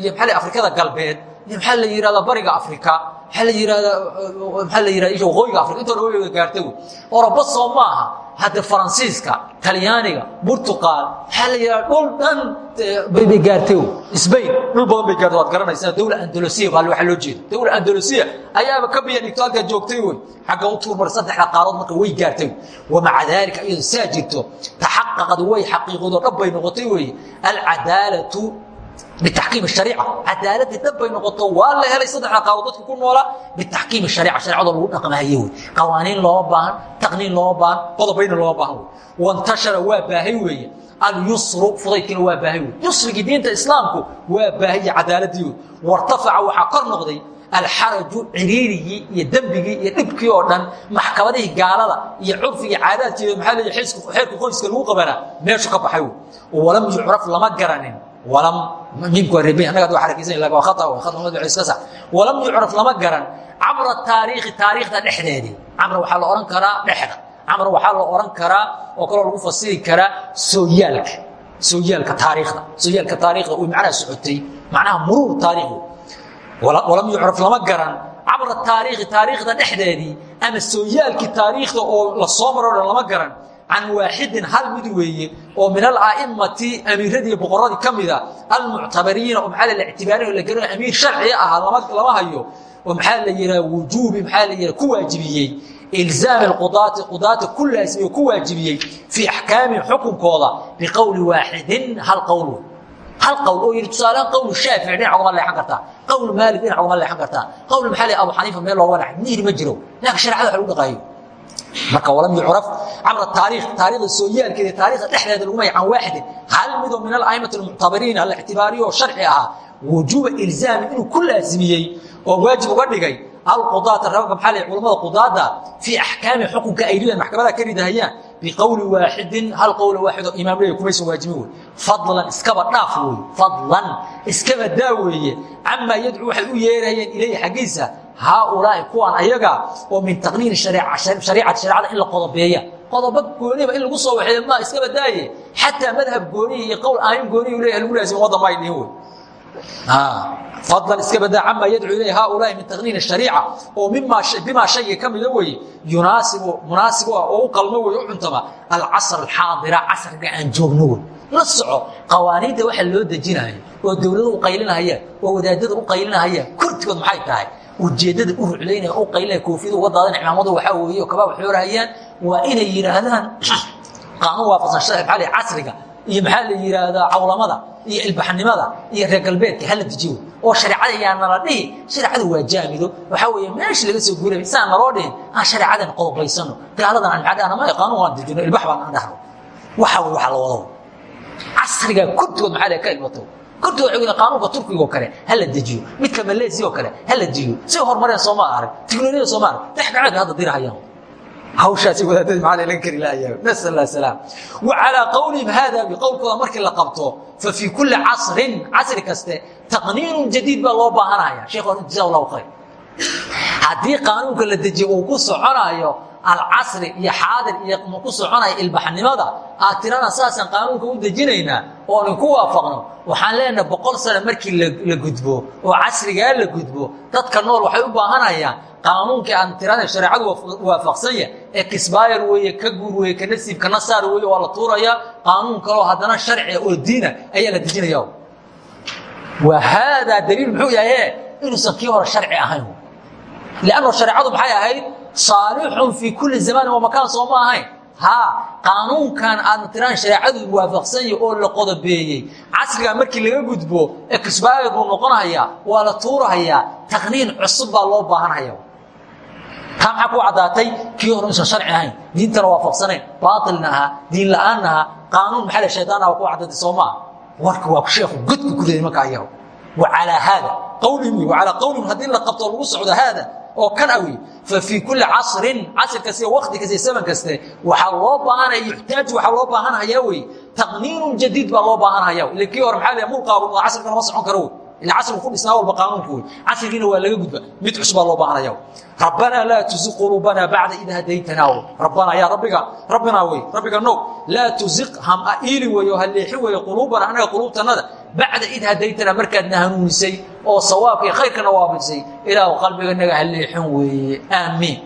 iyo maxaa la afrikada galbeed iyo maxaa la yihahda bariga afrika maxaa la yihahda maxaa la yihahda waqooyiga afrika intoo dhan way wada gaartay wey oroba soo maaha hadda faransiiska talyaaniga burtuqaal maxaa la yihahda dhul dhan bay gaartay sbain dhul badan bay gaartay waad garanaysaa dowla andalosiya baa waxa loo jeeda dowla andalosiya ayaaba ka biya dhigto halkaa joogtay wey xagga u tuurmar saddexda qaarood marka way gaartay wamaca daalika iyado saa jirto taxaqaqad way xaqiiqodo dhab bay noqotay weeye. Alcadaalatu bitaxkiim shariica cadaaladii dhab bay noqoto waa la helay saddexda qaarood dadka ku noolaa bitaxkiim shariica shareecadoo lagu dhaqmahaye wey qawaaniin looma baahan taqniin looma baahan qodobayna looma baahan wey wantashara waa baahay weeye alyusru fudaydkiina waa baahay wey yusrigii diinta islaamku waa baahay cadaaladii wey wartafaca waxaa kor noqday alxaraju ciriirigii iyo dembigii iyo dhibkii oo dhan maxkamadihii gaalada iyo curfigii caadaadkeeda maxaa leeya xeerka qoyska lagu qabanaa meeshu ka baxay walam yucraf lama garanin walam yucraf lama garan cabra taariikhi taariikhda dhexdeedii camra waxaa la odhan karaa dhexda. Camra waxaa la odhan karaa oo kaloo lagu fasiri karaa sooyaalka sooyaalka taariikhda sooyaalka taariikhda uu macnaha socotay macnaha muruur taariikhdu walam yucraf lama garan cabra taariikhi taariikhda dhexdeedii ama sooyaalkii taariikhda oo la soo maro lama garan can waaxidin hal mid weeye oo min ala'imati amiiradii boqoradii ka mida almuctabariina oo maxaa la ictibaariyo la garanayo amiir sharciga ahaa lama hayo. Oo maxaa la yidhaha wujuubi maxaa la yidhaha ku waajibiyey? Ilzaami qudaati qudaata ku laasimiyo ku waajibiyey fii axkaami xukunkooda biqowli waaxidin hal qowl wey hal qowl oo yidhi tusaalehaan qowl shaafici dhinac ugama leexan kartaa qowl maalik dhinac ugama leexan kartaa qowl maxaa la abu xaniifa meel looga leexan miyiri ma jiro laakiin shareecada waxa lagu dhaqaayo marka walam yucraf cabra taariikh taariikhda sooyaalkeeda taariikhda dhexdeeda lagu maya can waaxidin hal midoo min alaimati almuctabariina alictibaariyo oo sharci ahaa wujuuba ilzaami inuu ku laasimiyey oo waajib uga dhigay alqudaata. Rabanka maxaa lay culamada qudaada fii axkaami xukunka ay ridaan maxkamada ka ridahayaan biqowli waaxidin hal qowla waaxid oo imaam leeya kumaysan waajibin fadlan iskaba dhaaf fadlan iskaba daa weeye. Camaa yadcuu waxay u yeerayeen haaulaa'i kuwan ayaga oo min taqniini shariicati shareecada in la qodobeeya qodobo gooniba in lagu soo waxeeyo ma iskaba daaye xataa madhab gooniya iyo qowl aamin gooniyu leeyahay lagu laasimo waddan ma ay dhihin wey fadlan iska badaa camaa yadcuu ilayhi haaulaai min taqniini shariica oo bimaa shayga ka mida weeye yunaasibu munaasib u ah oo u qalmo wey u cuntama alcasr alxaadira casriga aan joogno wey la soco qawaaniinta waxa loo dejinayo oo dowladu u qaylinahayaan oo wadaadada u qaylinahayaan kurtigood maxay tahay ujeeddada u ruclaynaya u qaylinaya koofiyada uga daadan cimaamadu waxaa weeye oo kabaa xoorahayaan waa inay yidhaahdaan qaanuun waafaqsan sharci maxaa casriga iyo maxaa la yidhaahdaa cawlamada iyo ilbaxnimada iyo reer galbeedka hala dejiyo. Oo shareecada ayaa nala dhihi shareecadu waa jaamido. Waxaa weeye meesha laga soo guuray saan naloo dhihin aan shareecadan qodobaysano gaaladan aan maxaa ma qaanuun waan dejino ilbax baan aan dhahno. Waxa wey waxa la wado. Casriga kurtigood maxaa la ka ilmato kurtigood waxay wada qaanuunka turkiga oo kale hala dejiyo. Midka maleesiya oo kale hala dejiyo. Si horumareen sooma arag. Tiknolojiyada sooma arag. Dex gaceed hadda dirahayaan. Hawshaasi wadaadada maxaa laga kari laayaa nasal allah salaam wa calaa qowlihim haada biqowlkooda markii la qabto. Fa fii kulli casrin casri kaste taqniinun jadiid baa loo baahanaya sheekh jazaa allahu khayr haddii qaanuunka la dejiyo uu ku soconaayo alcasri iyo xaadir iyo ku soconaya ilbaxnimada aad tirana saasaan qaanuunka u dejinaynaa oonin ku waafaqno waxaan leenaha boqol sano markii la gudbo oo casrigaa la gudbo dadka nool waxay u baahanayaan qaanuunkii aan tirada shareecadu waafaqsanya ee kisbaayar weeye ka guur weeye ka nasiib ka nasaar weeye waa la tuuraya qaanuun kaloo haddana sharciga oo diina ayaa la dejinaya wa haadaa daliil muxuu yahaye inuusan kii hore sharci ahayn lanno shareecadu maxay ahayd saalixun fii kulli zamanin wa makaan soo ma ahayn haa qaanuunkan aadna tiraan shareecadu waafaqsanya oo la qodobeeyey casrigaa markii laga gudbo ee kisbaayar buu noqonahayaa waa la tuurahayaa taqniin cusub baa loo baahanhaya taa maxaa ku caddaatay kii hore usan sharci ahayn diintana waafaqsanayn baailna ahaa diin la'aanna ahaa qaanuun maxaa la shaydaana waa ku caddaatay soo maa warka waa sheekhu godka ku riday marka ayago calaa haada qawlihim wa calaa qawlihim haddii la qabto lagu socdo haada oo kan awi fa fii kulli casrin casr kasta wakti kasta zaman kaste waxaa loo baahanaya yuxtaaju waxaa loo baahanhayaa wey taqniinun jadiid baa loo baahanhayaa ila kii hore maxaa la mulqaabu casrika lama socon karo casrigu ku dhisnaa walba qaanuunku wey casrigiina waa laga gudba. Mid cusub baa loo baahanaya rabbanaa laa tuziq quluubanaa bacda id hadaytanaa rabbanaa yaa rabbiga rabbinaa wey rabbiga now laa tuziq ham iili weeyo ha leexi weeyo quluubana anaga quluubtannada bacda id hadaytanaa markaadna hanuunisay oo sawaabka iyo khayrkana waafajisay ilaahu qalbiganaga ha leexin weeye. Aamiin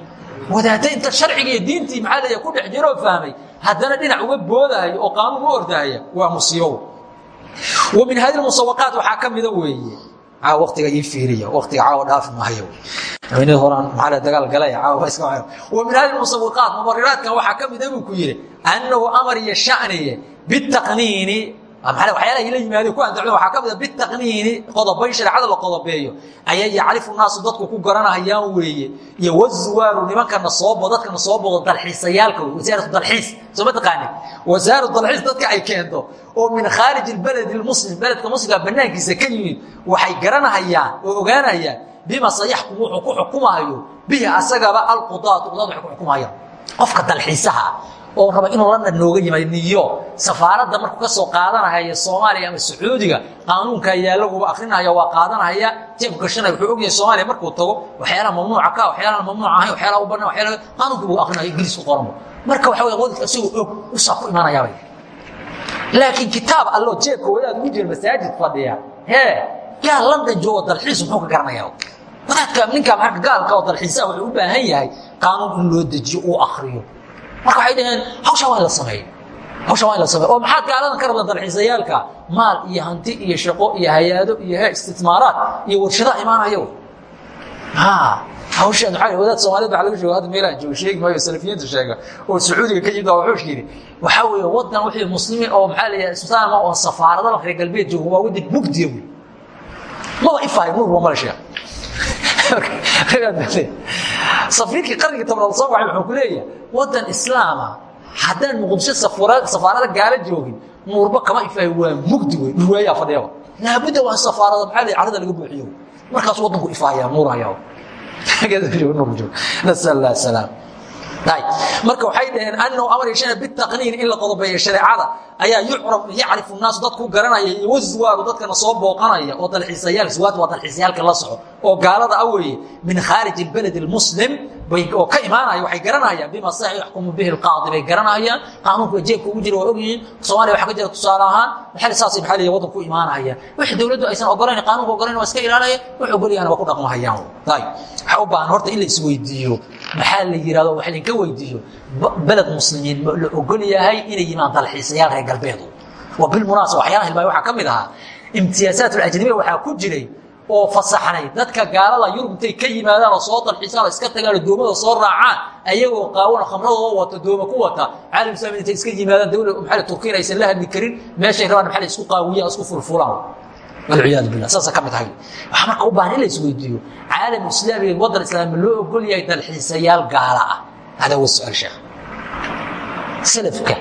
wadaadda inta sharciga iyo diintii maxaa leeya ku dhex jiroo fahmay. Haddana dhinac uga boodahaya oo qaanuun u ordahaya waa musiibo min hadi musawaqaat waxaa ka mida weeye. Caawa waktiga ii fiiriya waktiga caawa dhaafi maayo haweenada horaan maxaa la dagaal galay caawa iska wa min hadi musawaqaat mubariraadkan waxaa ka mida ku yidhi annahu amar iyo sha'niye bitaqniini waxyaalaha ila yimaadeen ku andacdo waxaa ka mid a bitaqniini qodobayn shareecada la qodobeeyo ayaa yacrifu naasu dadku ku garanahayaan weeye. Iyo wazuwaaru nimankana soobo dadkana soo bodo dalxiisayaalka wasaaratu dalxiis soo ma taqaanin wasaaru dalxiis dadka ay keento oo min khaarij albaled almuslim beledka muslimka banaankiisa ka yimid waxay garanahayaan oo ogaanayaan bima sayaxkumu wuxuu ku xukumahayo bihi asagaba alqudaatu qudaad waxay ku xukumayaan qofka dalxiisaha oo raba inuu london nooga yimaado niyo. Safaaradda markuu ka soo qaadanahaya soomaaliya ama sacuudiga qaanuunka yaalaguba akrinahaya waa qaadanahaya jeebku gashanaya wuxuu ogyahay soomaaliya markuu tago waxyaalaha mamnuuca ka waxyaalaha mamnuuc ahayn waxyaalaha u banaan waxyaalaha qaanuunka buu akrinaya ingiriis ku qoramo marka waxa wey qodka isagoo og usaa ku imaanayaabay laakiin kitaab allo jeebka wadaad ugu jira masaajid fadhiya. Hee yaa london joogo dalxiis muxuu ka garanaya. Wadaadka ninka marka gaalka oo dalxiisaha wuxuu u baahan yahay qaanuun in loo dejiyo uu akriyo marka waxay dhaheen hawshaa waa in la sameeyo hawshaa waa in la sameeyo oo maxaad gaaladan ka rabta dalxiisayaalka? Maal iyo hanti iyo shaqo iyo hay'ado iyo he istismaaraad iyo warshadaha imaanayo ha hawshaan maxaa wadaad soomaaliyed baa laga jooga hadda meelaan joogo sheegi maayo salafiyiinta sheega oo sacuudiga ka yimid wuxuu yidhi waxaa weeye wadan wixii muslimiin oo maxaa leeyahay islaama oo safaarada reer galbeed jooga waa wadan mugdiya wey maba ifaayo nuurba mala sheekh (laughs) safiirkii qarnigii tobnaad soo baxay wuxuu ku leeyahay wadan islaama haddaan muqdisho safaarada gaala joogin nuurba kama ifaayo waa mugdi wey dhurwaayaa fadhiyaba laabudda waa safaarada maxaa leeyahay carada laga buuxiyo. Markaas wadanku ifaaya nuuraya (laughs) nasal allah salaam marka waxay dhaheen anahu amar yeeshana bitaqniin in la qodobeeyo shareecada ayaa yacrifu naasu dadku garanaya iyo waswaadu dadkana soo booqanaya oo dalxiisayaal suwaad waa dalxiisayaalka la soco oo gaalada a weeye min khaarij albalad almuslim oo ka imaanaya waxay garanayaan bima sax yaxkumu bihi alqaadi bay garanayaan qaanuunka jeebka ugu jira waa ogyihiin soomaaliya waxa ka jira tusaale ahaan maxay saasay maxaa leeyahay waddanku imaanaya. Wixii dowladdu aysan ogolayn qaanuunka ogolayn waa iska ilaalaya wax ogolayaan waa ku dhaqmahayaan waxaa u baahan horta in la isweydiiyo maxaa la yidhahdo wax idinka weydiiyo. Beled muslimiin ma la ogol yahay inay yimaan dalxiisayaal reer galbeedu wa bilmunaasaba waxyaalaha hilmaay waxaa ka mid ahaa imtiyaasaat alajnabiya waxaa ku jiray oo fasaxnay. Dadka gaalada yurub intay ka yimaadaan oo soo dalxiisaan oo iska tagaan oo doomada soo raacaan ayagoo qaawan khamradooda wata dooma ku wata caalam islami intay iska yimaadaan dawla maxaa turkiyan aysan la hadli karin meeshay rabaan maxaa isku qaawiyaan isku fulfulaan walciyaadu billah saasa ka mid ahay. Waxaa marka u baahan in la isweydiiyo caalam islaamiga waddan islaami loo ogol yahay dalxiisayaal gaala ah. Hada huwa su'aal sheekh salafka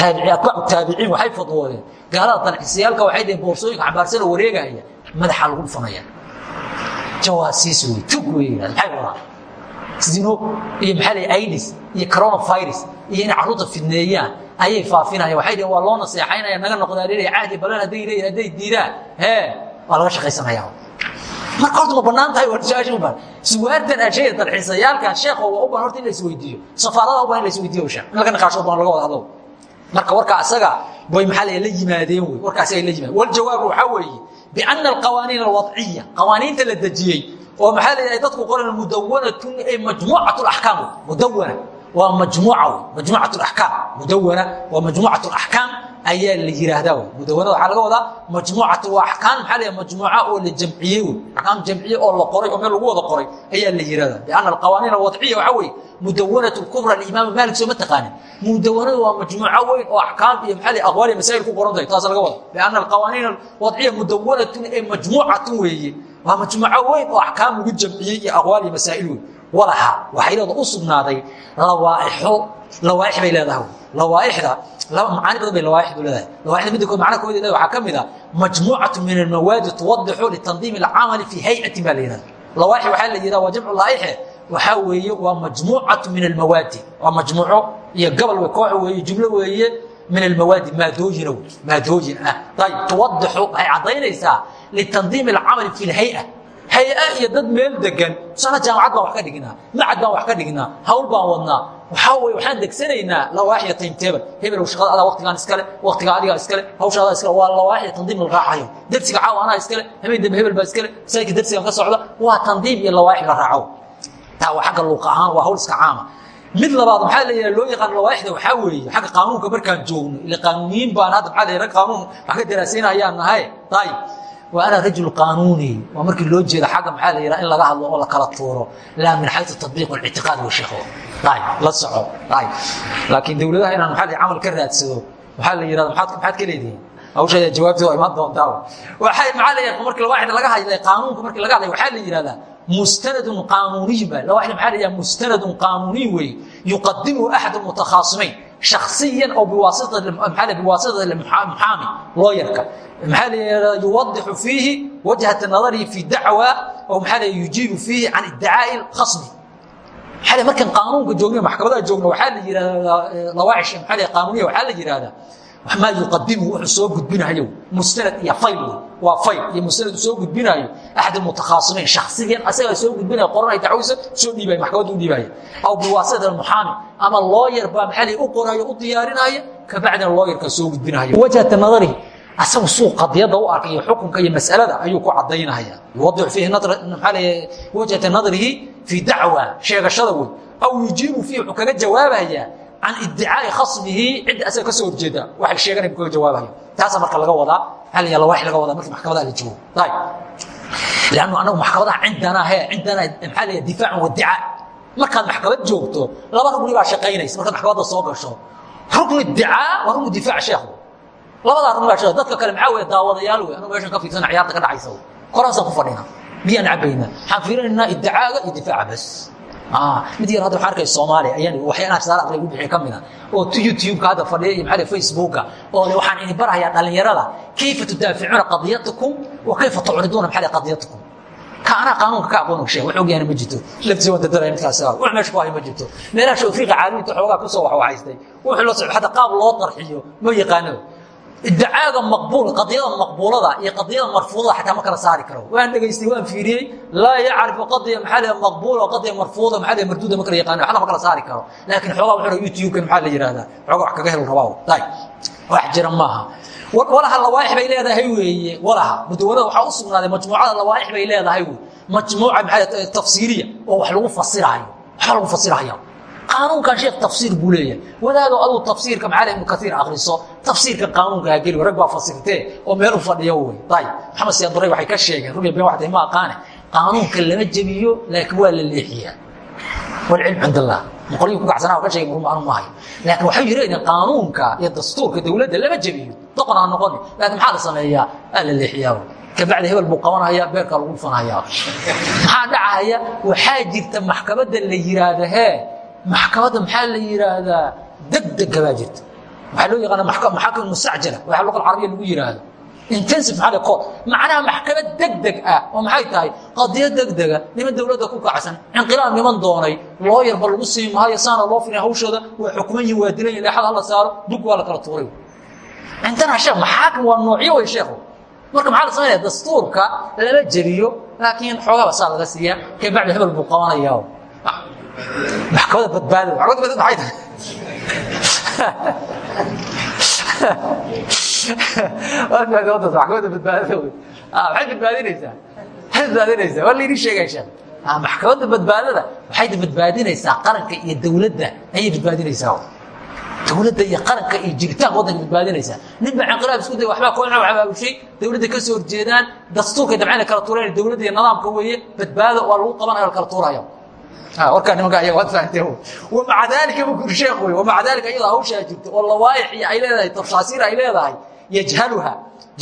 atbaacu taabiciin waxay fadwoodeen gaalada dalxiisayaalka waxay dhaheen boorsooyinka xambaarsan oo wareegaya madaxa lagu dhufanaya jawaasiis wey tug wey maxay wadaa zino iyo maxaa la idis iyo coronavirus iyo inay carruurta fidneeyaan ayay faafinayaan. Waxay dhaheen waa loo naseexaynaya naga noqdaa leeyahay caadi balan hadday leeyahay hadday diidaan. Hee waa laga shaqaysanaya marka horta ma bannaan tahay waa su'aasha u baahan suwaartan ashaya dalxiisayaalkan sheekho waa u baahan horta in la isweydiiyo. Safaaradaha u baahan in la isweydiiyo sheekh in laga naqaasho baan laga wada hadlo marka warka asaga bay maxaa la la yimaadeen wey. Warkaasi ay la yimaadeen. Waljawaabu waxaa weeye biana alqawaaniin alwadciya qawaaniinta la dejiyey oo maxaa la yidhahay dadku qoran mudawanatun ay majmuucat alaxkaam mudawana waa majmuuca wey majmuucat alaxkaam mudawana waa majmuucat alaxkaam ayaa la yiraahdaa wey mudawanada waxaa laga wadaa majmuucat waa axkaam maxaa la majmuuca oo la jamciyey wey axkaam jamciye oo la qoray oo meel lagu wada qoray ayaa la yirahdaa biana alqawaaniin alwadciya waxaa weeye mudawanat kubra alimaam maalik soo ma taqaanin mudawanadu waa majmuuco weyn oo axkaam iyo maxaa aqwaal iyo masaa'il ku qoran tahay taas laga wada biana alqawaaniin alwadciya mudawanatun ee majmuucatun weeye waa majmuuco weyn oo axkaam lagu jamciyey iyo aqwaal iyo masaa'il weyn walaha waxay leeda u sugnaaday lawaaixo lawaaix bay leedahay. Lawaaixda macaani badan bay lawaaixdu leedahay. Lawaaixda midda kood macna kood leedahay waxaa ka mid ah majmuucatu min almawaadi tuwadixu litandiimi alcamali fi hayatin baa la yidhahda lawaaix waxaa la yidhahda waa jamcu laa'ixe waxaa weeye waa majmuucatu min almawaadi. Waa majmuuco iyo gobol koox weeye jumlo weeye min almawaadi maadooyina wey maadooyin ah. Ayib tuwadixu waxay caddaynaysaa litandiimi alcamali fi lhaya hay'a iyo dad meel degan sana jaamacad baan wax ka dhignaa macad baan wax ka dhignaa hawl baan wadnaa. Waxaa weye waxaan degsanaynaa lawaaxiya timetable. Hebel shaqada adaa waqtigaan iskale waqtigaa adigaa iskale hawsha adaa iskale waa lawaaxiya tandiim la raacayo. Dersiga caawa anaa iskale habeen dambe hebel baa iskale masaajidka dersigan ka socda waa tandiim iyo lawaaxi la raaco. Taa waa xagga luuqa ahaan waa hawl iska caama. Mid labaad maxaa la yidhaha loo yaqaan lawaaixda waxaa weeye xagga qaanuunka markaan joogno ila qaanuuniyiin baan hadda maxaa la yidhaha qaanuun wax ka daraasaynaayaan nahay ayib wa ana rajul qaanuuni waa markii loo jeeda xagga maxaa la yidhaha in laga hadlo oo la kala tuuro. Laa min xaytu tatbiiq walictiqaad wa sheekho ayib la soco. Laakiin dowladaha inaan maxaa la camal ka raadsado waxaa la yidhahda maxaad ka leedihiin? Hawsha jawaabteeda waa imaan doontaa waxay maxaa la yidhaha markii lawaaxda laga hadlay qaanuunka markii laga hadlay waxaa la yidhahdaa mustanadun qaanuuniy ba lawaaxda maxaa la yidhaha mustanadun qaanuuniy weeye yuqadimuhu axad almutakhaasimayn shakhsiyan oo biwaasitati maxaa biwaasitati muxaami looyarka maxaa la yuwadixu fiihi wajhata nadarihi fi dacwa oo maxaa la yujiibu fiihi can iddicaa'i khasmi maxaa markan qaanuunka joogna maxkamadaha joogna waxaa la yidhahdaa lawaacish maxaa la qaanuuniya waxaa la yidhahdaa maa yuqadimu wuxuu soo gudbinayo mustanad iyo fayl waa fayl iyo mustanad soo gudbinayo. Axad almutakhaasimiin shaksigan asagaa soo gudbinaya qoranaya dacwadiisa soo dhiibaya maxkamadda u dhiibaya aw biwaasita almuxaami ama looyar baa maxaa la u qorayo u diyaarinaya kabacdina looyarka soo gudbinayo. Wajhata nadarihi asagu suu qadiyadda u arkay xukunka iyo masalada ayuu ku cadaynaya yuwadix fiihi maxaa la wajhata nadrihi fii dacwa sheegashada wey aw yujiibu fiihi wuxuu kaga jawaabayaa can iddicaai khasmihi cidda asaga ka soo horjeeda waxa sheeganaya kaga jawaabayo taasa marka laga wadaa hal yala wax laga wadaa markii maxkamadaha la joogo ayb lannu anagu maxkamadaha cindana he cindana maxaa la difaacan wadicaa markaad maxkamad joogto laba rugni baa shaqaynaysa markaad maxkamadda soo gasho rugni dicaa waa rugni difaac sheekhu labadaa rugni baa shaqay dadka kale maxaa weye daawadayaal wey anagu meeshan ka fiirsana ciyaarta ka dhacaysa koraasaan ku fadhina biyaan cabayna waxaan fiirinaynaa iddicaaga iyo difaaca bas mid yar hadda waxaan arkay soomaaliya. Ayaan waxyaalaha tusaale aqliga ugu bixiya ka mid a oo youtube-ka hadda fadhiya iyo maxaa facebooka. Oo le waxaan idin barahayaa dhalinyarada kayfa tudaaficuuna qadiyatakum wa kayfa tucriduuna maxaa qadiyatakum ka anaa qaanuunka ka aqoon sheeg. Wax ogyaana ma jirto. Laftiisa waan dadaraya midkaas wax meesha ku hayo ma jirto. Meelaha shawfiiqa caalamiinta xoogaa ku soo waxwaxaystay wuxuu la socdo hadda qaab loo qarxiyo ma yaqaano iddicaaga maqbuul qadiyada maqbuulada iyo qadiyada marfuudada xataa ma kala saari karo waan dhegaystay waan fiiriyey laa yacrifu qadiya maxaa qadiya marfuuda maxaa la marduuda ma kala yaqaano waxna ma kala saari karo laakiin xoogaa wuxuu youtube-kan maxaa la yidhahdaa xoogaa wax kaga helo rabaa wax jira maaha walaha lawaaix bay leedahay weeye walaha mudawanada waxaa u sugnaaday majmuucada lawaaix bay leedahay majmuuca tafsiiriya oo wax lagu fasiraayo waxba lagu fasiraya qaanuunkan sheekh tafsiir buu leeyahay wadaado aduu tafsiirka maxaa ibnu kaiir akriso tafsiirka qaanuunka hageli rag baa fasirtee oo meel u fadhiyo wey ayb maxamed siyaad duray waxay ka sheegeen rubiya ben waxday ma aqaane qaanuunka lama jebiyo laakiin waa la leexiyaa walcilm cind allah boqolyii ku gacsanaa ka sheegay murma anu maahayo laakiin waxay yidhahdeen qaanuunka iyo dastuurka dowladda lama jebiyo doqon ha noqoni laakiin maxaa la sameeyaa aa la leexiyaa kabacdi hebel buu qabanaya beerkaa lagu dhufanaya maxaa dhacaya waxaa jirta maxkamadda la yiraahda hee maxkamadda maxaa la yidhaahdaa degdega baa jirta. Waxaa loo yaqaana maxaakim mustacjala waxa luqa carabiya lagu yidhaahdo intensive maxaa code macnaha maxkamad degdeg ah oo maxay tahay? Qadiyo degdega niman dowladda ku kacsan inqilaab niman doonay looyarba lagu sii maayo saana loo firin hawshooda waa xukuman yihiin waa dilan leexada hala saaro dug waa la kala tuuray. Cindana sheekh maxaakim waa noocyo way sheekhu. Marka maxaa la samaynaya dastuurka lama jebiyo laakiin xoogaba saa laga siiya kabacdi hebel buu qabanaya maxkamada badbaadada maxkamada badbaadada maxay maxay badbaadinaysaa. Maxay badbaadinaysaa. Waa laydin sheegaya sheekh. Maxkamadda badbaadada. Waxay badbaadinaysaa qaranka iyo dowladda ayay badbaadinaysaa. Dowladda iyo qaranka iyo jiritaan waddanka badbaadinaysaa. Nin baa inqilaab isku day waxbaa kooxna abaabushay dowladda ka soo horjeedaan dastuurkay dabcayna kala tuureen dowladda iyo nidaamka weeye badbaado waa lagu qabanaya la kala tuuraya warkaa nimanka ayaga waad fahanteen wamaca daalika buu kuri sheekh wey wamaca daalika iyadoo hawshaa jirto oo lawaaix iyo ay leedahay tafsaasiir ay leedahay yajhaluha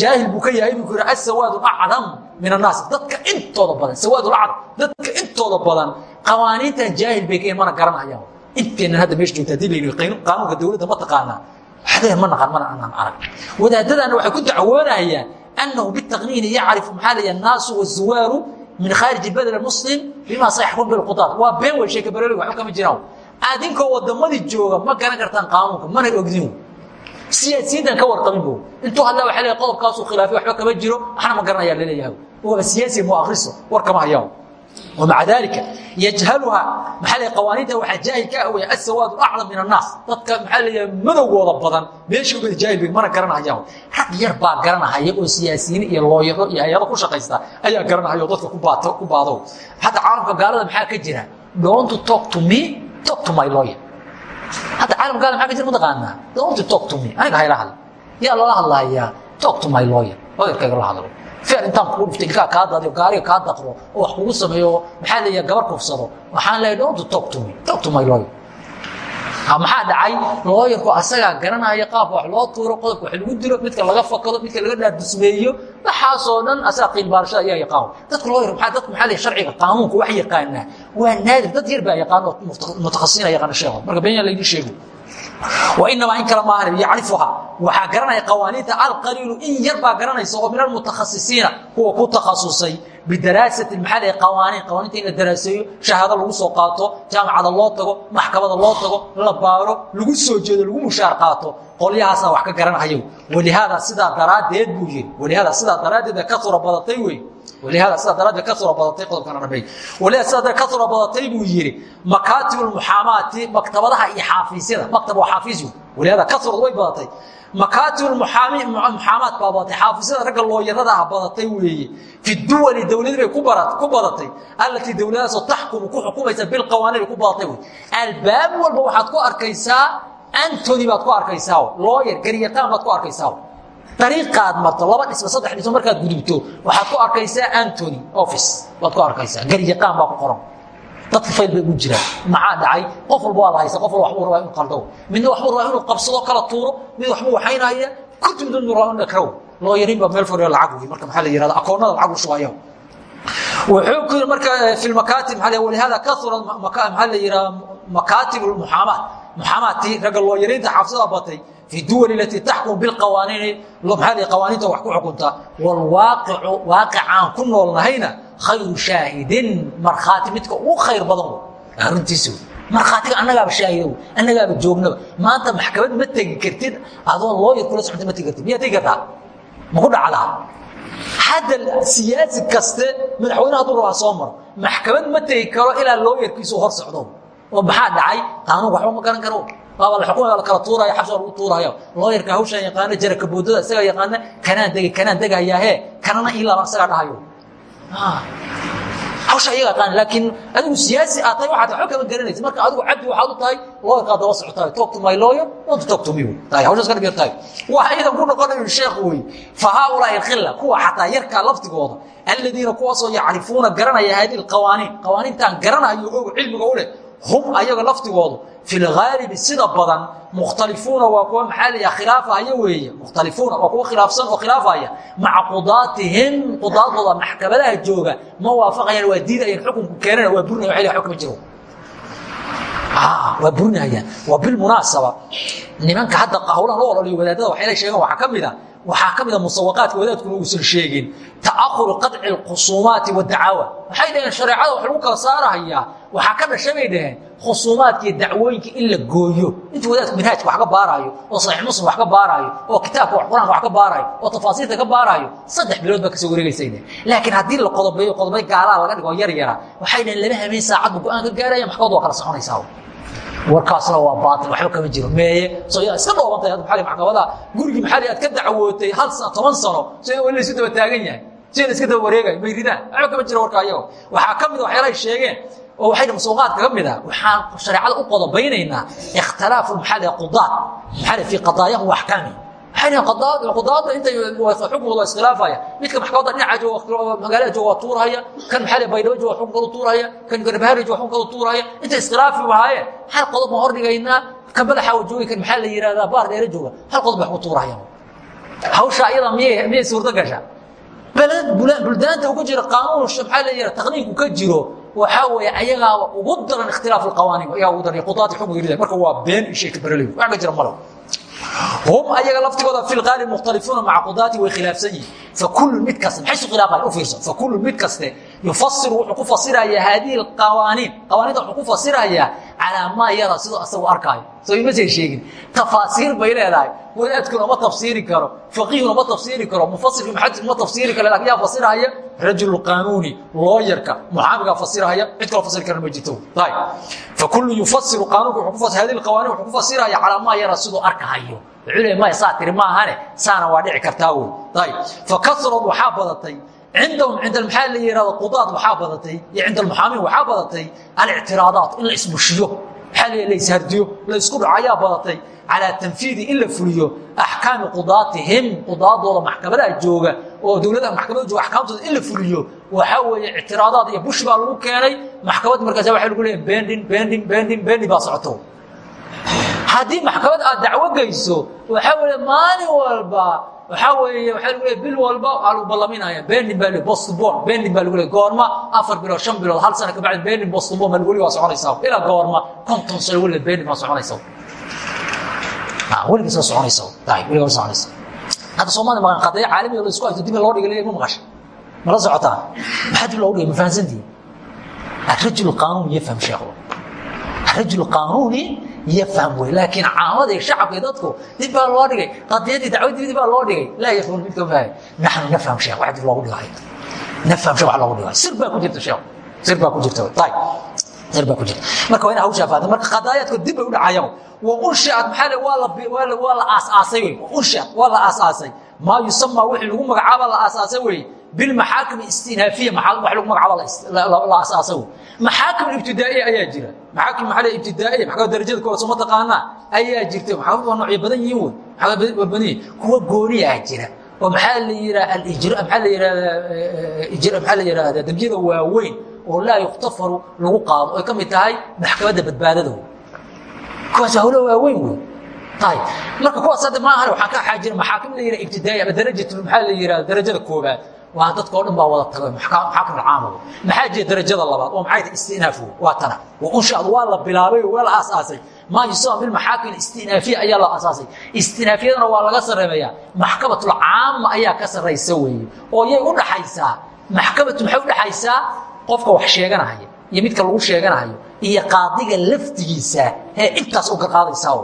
jaahil buu ka yahay buu ku yidhi asawaadu acdam min annaas. Dadka intooda badan sawaadu acdam dadka intooda badan qawaaniintan jaahil bay ka mana garanayaan. Inteennan hadda meesha joogta haddii la yidhi qaanuunka dowladda ma taqaanaa waxdee ma naqan mana anaan arag. Wadaadadana waxay ku dacwoonayaan annahu bitaqniini yacrifu maxaa la yidhaha annaasu wazuwaaru min khaarij badl muslim bima sayaxkum bilqudaad waa been wey sheeka bareliga waxba kama jiraan adinkoo wadamadii jooga ma garan kartaan qaanuunka mana ogdin siyaasiyiintan ka warqabin bo intuu hadla waa leeyahay qodobkaasuu khilaafay waxba kama jiro waxna ma garanayaa la leeyahay waaba siyaasi mu akriso war kama maca dalika yajhaluha maxaa qawaaniinta waxaa jaahil ka ah weya asawaadu aclam min annaas dadka maxaa la madowgooda badan meesha uga jaahilba mana garanahayaan rag yar baa garanahaya oo siyaasiyiin iyo looyaro iyo hay'ado ku shaqaysta ayaa garanahaya oo dadka ku baadow hadda caalamka gaalada maxaa ka jira don't talk to me talk to my lawyer. hadda caalamka gaalada maxaa ka jira mataqaanaa don't talk to me. aniga hayla hadla yaa lala hadlayaa talk to my lawyer. looyarkayga la hadlo ficil intaan kugu dhiftay ilkaa kaa daadiyo gaariga kaa daqro oo wax kugu sameeyo maxaa leeyahay gabar kufsado waxaan leeyahay don't talk to me talk to my lawyer. maxaa dhacay looyarku asagaa garanaya qaabka wax loo tuuro qodobka wax lagu dilo midka laga fakado midka laga dhaardusmeeyo waxaasoo dhan asaga qiilbaarashada ayaa yaqaan dadka looyar maxaa dadka maxaa leeyahay sharciga qaanuunka wax yaqaanaa waa naadir dad yar baa yaqaan oo mutakhasisiina yaqaana sheego marka been yaa laydin sheego wainamaa in kale maahan yacrifuha waxaa garanaya qawaaniinta alqaliilu in yar baa garanaysa oo min almutakhasisiina kuwa ku takhasusay bidaraasati maxaa la qawaaniin qawaaniinta in la daraaseeyo shahaado lagu soo qaato jaamacada loo tago maxkamada loo tago la baaro lagu soo jeedo lagu mushaar qaato qolyahaasaa wax ka garanhayo walihaada sidaa daraaddeed buu yiri walihaada sidaa daraaddeed ka sura badatay wey walihaada sidaa daraaddeed ka sura badatay qodobkana dhabay walihaada sidaa daraaddeed ka sura badatay buu yiri makaatib almuxaamaati maktabadaha iyo xaafiisyada maktab waa xaafiis walihaada ka surad way badatay makaatib muxaamaad baa badatay xaafisyada ragga looyaradaha badatay weeye fi duwali dowladi bay ku badatay allatii dowladadaasoo taxkumu ku xukumaysa bilqawaaniin bay ku badatay wey albaab walba waxaad ku arkaysaa antony baad ku arkaysaa looyar garyataan baad ku arkaysaa dariiqaad marto laba dhisma saddex dhismo markaad gudubto waxaad ku arkaysaa antony office. Baad ku arkaysaa. Garyaqaan baa ku qoran. Dadka fayl bay ugu jiraan. Maxaa dhacay. Qof walba waa la haysa qof walba waxbuu rabaa inuu qaldo. Midna waxbuu rabaa inuu qabsado kala tuuro. Mid waxbuu waxaynaya kutub dad rabaa inuu dhakraw looyarin baa meel fadhiyo lacag wey marka maxaa la yirahda akoonnada lacag u shubayo. Wuxuu ku yiri marka fi lmakaatib maxaa walihada kasura maxaa la yiraha makaatib lmuxaamaat muxaamaadtii ragga looyariinta xaafisada batay fi duwal lati taxkum biqawaaniini maaa qawaaniinta wax ku xukunta wlwaaqicu waaqicaan ku noolnahayna khayru shaahidin markhaati midka ugu khayr badan runtiisi markhaatiga annagaaba shaahida annagaaba joognaba maanta maxkamad ma tegi kartid adoo looyar kula socota ma tegi kartid miyaa tegi kartaa maku dhacdaa hadda siyaasi kaste madaxweynaha hadduu rabaa soo maro maxkamad ma tegi karo ilaa looyarkiisu hor socdo oo maxaa dhacay qaanuunka waxba ma garan karo la kala tuuraya xabsi waa lagu tuuraya looyarka hawshan yaqaana jaraka boodada isaga yaqaana kanaan degay kanaan degayaahe kanana ilaaba isagaa dhahayo. Hawsha iyaga yaqaana laakiin adigu siyaasi aad tahay waxaad waxba kama garanaysa marka adigu cabdi waxaad u tahay looyarkaa daba socotahay. Talk to my lawyer want to talk to me. Tahay hawshaas ka dhigir tahay. Waxa idan ku noqonayo sheekh wey fa haulaai alkhilla kuwa xataa yarkaa laftigooda aladiina kuwaasoo yacrifuuna garanaya hadihi alqawaaniin. Qawaaniintaan garanayo og cilmiga u leh hum ayaga laftigoodu fi lgaalibi sida badan mukhtalifuuna waa kuwa maxaa layaa khilaafahaya weeye? Mukhtalifuuna waa kuwa khilaafsan oo khilaafaya. Maca qudaatihim qudaadooda maxkamadaha jooga ma waafaqayaan waa diidayaan xukunku keenana waa burinaya waxay leeyahay xukma jiro? Waa burinayaan waa bilmunaasaba nimanka hadda hawlahan u ololiyo wadaadada waxay la sheegaan waxaa ka mid a waxaa ka mida musawaqaadka wadaadkuna uusan sheegin. Ta'ahuru qadci alkhusuumaati wadacaawa waxay dhaheen shareecada wax lagu kala saarahayaa waxaa ka dhashay bay dhaheen la gooyo. Intuu wadaadku minhaajka wax ka baaraayo oo saxiix muslim wax ka baaraayo oo kitaabka qur'aanka wax ka baaraayo oo tafaasiirta ka baaraayo saddex bilood baa ka soo wareegaysay dhehen laakiin haddii la qodobeeyo qodobay gaalaa laga dhigo yar yara waxay dhaheen laba habeen saacadba go'aan ka gaaraya maxkamad waa kala soconaysaa warkaasna waa baail waxba kama jiro. Meeye so yaa iska dhoobantahay ad maali maxkamada gurigii maxaali aad ka dacwootay hal toban sano so in wali laysu daba taagan yahay si la iska daba wareegayo may ridaan waxba kama jiro warka ayago waxaa ka mida waxyaalahay sheegeen oo waxay masuuqaadka ka mid a waxaan shareecada u qodobaynaynaa ikhtilaafu maxaa la qudaad maxaa fi qadaayahum wa axkaami qudaada inta waa iskhilaafaya midka maxkamadda dhinaca jooga magaalada jooga waa tuurahaya kan maxaa baydhabo jooga xukunkooda tuurahaya kan garbahaari jooga xukunkooda tuurahaya inta iskhilaafi wahaayeen hal qodob baan hordhigaynaa kan madaxa jooga kan maxaa la yihahdaa baar dheere jooga hal qodob wax ku tuurahaya hawsha ayada miyay miyay suurto gasha buldaanta ugu jira qaanuun maxaa la yihahda taqniinku ka jiro waxaa weeye ayagaaba ugu daran ikhtilaaf alqawaaniin ayaa ugu daran qudaati xukunka yirida marka waa been iyo sheeka baraleyo wax ka jira malo hum ayaga laftigooda fi lqaalib mukhtalifuuna maca qudaati way khilaafsan yihiin fakulu mid kaste maxay isu khilaafaan u fiirso fakulu mid kaste yufasiru wuxuu ku fasirayaa haadihi alqawaaniin. Qawaaniinta wuxuu ku fasirayaa calaa maa yara siduu asagu arkaayo. Soo ima say sheegin. Tafaasiir bay leedahay. Wadaadkuna ma tafsiiri karo faqiihuna ma tafsiiri karo mufasirka muxadis ma tafsiiri karo laakiin yaa fasirahaya rajul qaanuuni looyarka muxaamigaa fasirahaya cid kaloo fasiri karana ma jirto. Ayb fakulu yufasiru qaanuunka wuxuu ku fasir hadihi alqawaaniin wuxuu ku fasiraya calaa maa yara siduu arkahayo wuxuu leeyahay maya saa tiri maahane saana waa dhici kartaa wey ayb fakasrad waxaa badatay cindahum cinda maxaa la yihahdo qudaad waxaa badatay iyo cinda almuxaamiin waxaa badatay alictiraadaat in la isbushiyo maxaa la laishardiyo la isku dhaco ayaa badatay calaa tanfiidi in la fuliyo axkaami qudaatihim qudaadooda maxkamadaha jooga oo dowladaha maxkamada jooga axkaamtooda in la fuliyo waxaa weeye ictiraadaad iyo bushi baa lagu keenay maxkamad markaasa waa lagu leeya bendin bendin bendin bendin baa socoto haddii maxkamad aad dacwo geyso waxaa weeye maalin walba waxaa weeye waxaa lagu leeya bil walba waxaa lagu ballaminaya bendin baa le bostbon bendin baa lagu leeya goorma afar bilood shan bilood hal sana kabacdi bendin bostbon baa lagu leeya waa soconaysaa ilaa goorma konton sano weliba bendin baa soconaysaa weliga iska soconaysa weliga soconaysa hadda soomaalia maqan qadaya caalamiga la isku haysto dib loo dhigay ma maqasha mala socotaa maxaa dib loogu dhigay ma fahansantihi الرجل القانوني يفهم sheekh الرجل القانوني yfhm wey laakiin caamadii shacabka dadku dib baa loo dhigay qadiyadii dacwadii dib baa loo dhigay laa yafham midka mahay naxnu nafham sheekh wax dib loogu dhigay nafham sheekh wax loogu dhigay sir baa ku jirta sheekh sir baa ku jirta ayib sir baa ku jirta marka waa ina hawshaa faada marka qadaayaadku dib bay u dhacayaan wa unshiat maxaa le waa la waa la aasaasay wey unshiat waa la aasaasay maa yusamaa wixii lagu magacaaba la aasaasay wey bilmaxaakim istinaafiya wax lagu magacaaba la aasaasa wey maxaakim ibtidaa'iya ayaa jira maxaakim maxaa ibtidaa'iya maxkamada darajada koowaad soo ma taqaanaa ayaa jirta maxkamad waa noocyo badan yihiin wey maxkamad waa badan yihiin kuwa gooniyaa jira oo maxaa la yidhaha alijra maxaa la yidhahdaa ijra maxaa la yidhahdaa dembiyada waaweyn oo laa yukhtafaru lagu qaado ay ka mid tahay maxkamadda badbaadada wey kuwaas hawlo waaweyn wey ayib marka kuwaas hadda maahan waxaa ka xaajira maxaakim la yidhaha ibtidaa'iya ama darajatu maxaa la yidhahda darajada koobaad waa dadka o dhan baa wada tago maxaakim alcaama maxaa jira darajada labaad? Oo maxay tahay istinaaf waa tana. Wa unshaad waa la bilaabay waa la aasaasay. Maa yusama bilmaxaakim istinaafiya ayaa la aasaasay. Istinaafiyadana waa laga sarreemeeyaa maxkamatulcaama ayaa ka sarraysa weeye. Oo yay u dhaxaysaa maxkamatu maxay u dhaxaysaa? Qofka wax sheeganahaya iyo midka lagu sheeganahayo iyo qaadiga laftigiisa ee intaas u garqaadaysaa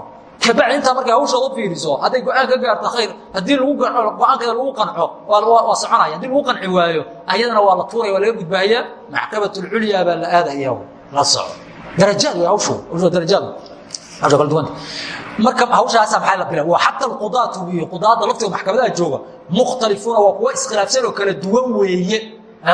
kabacdi intaa markay hawshaad u fiiriso hadday go'aan ka gaarto khayr haddii go'aankeeda lagu qanco waa soconaya. Haddii lagu qanci waayo ayadana waa la tuuraya waa laga gudbaaya maxkamat ulculyaa baa la aadaya la soco. Darajaad wey hawshu darajaad marka hawshaasa maxaa la bilaa? Waa xata alqudaatu iyo qudaada laftiga maxkamadaha jooga mukhtalifuuna waa kuwa iskhilaafsan oo kala duwan weeye.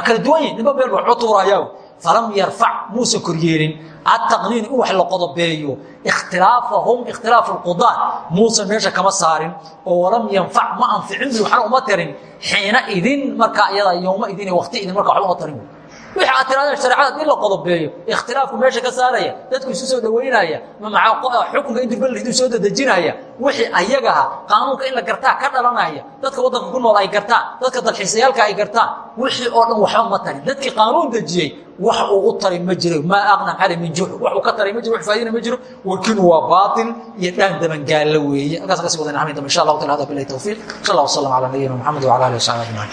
Kala duwan yihiin ninba meel waxu tuurayaa falam yarfac muusan koryeelin ataqniin in wax la qodobeeyo ikhtilaafahum ikhtilaaf alqudaa muusan meesha kama saarin. Oo walam yanfac ma anficin waxna uma tarin. Xiina idin markaa iyada yowma idin wakti idin marka waxba uma tarin wixii aad tirahdeen shareecada in la qodobeeyo ikhtilaafku meesha ka saaraya dadku isu soo dhaweynaya xukunka in durban laidin soo dadejinaya wixii ayagaha qaanuunka in la gartaa ka dhalanaya dadka waddanka ku nool ay gartaan dadka dalxiisayaalka ay gartaan wixii oo dhan waxba ma tarin. Dadkii qaanuun dejiyey wax uu u taray ma jiro maa aqna xali min juux wax uu ka taray ma jiro wax faa'idina ma jiro warkinu waa baatil iyo dhaan dabangaalla weeye. Halkaas ka sii wadana xamin dambe insha allahu taala hada billahi tawfiiq. Sal allah wasalam ala nabiyina muxamed wala alihi wasaxbi ajmaciin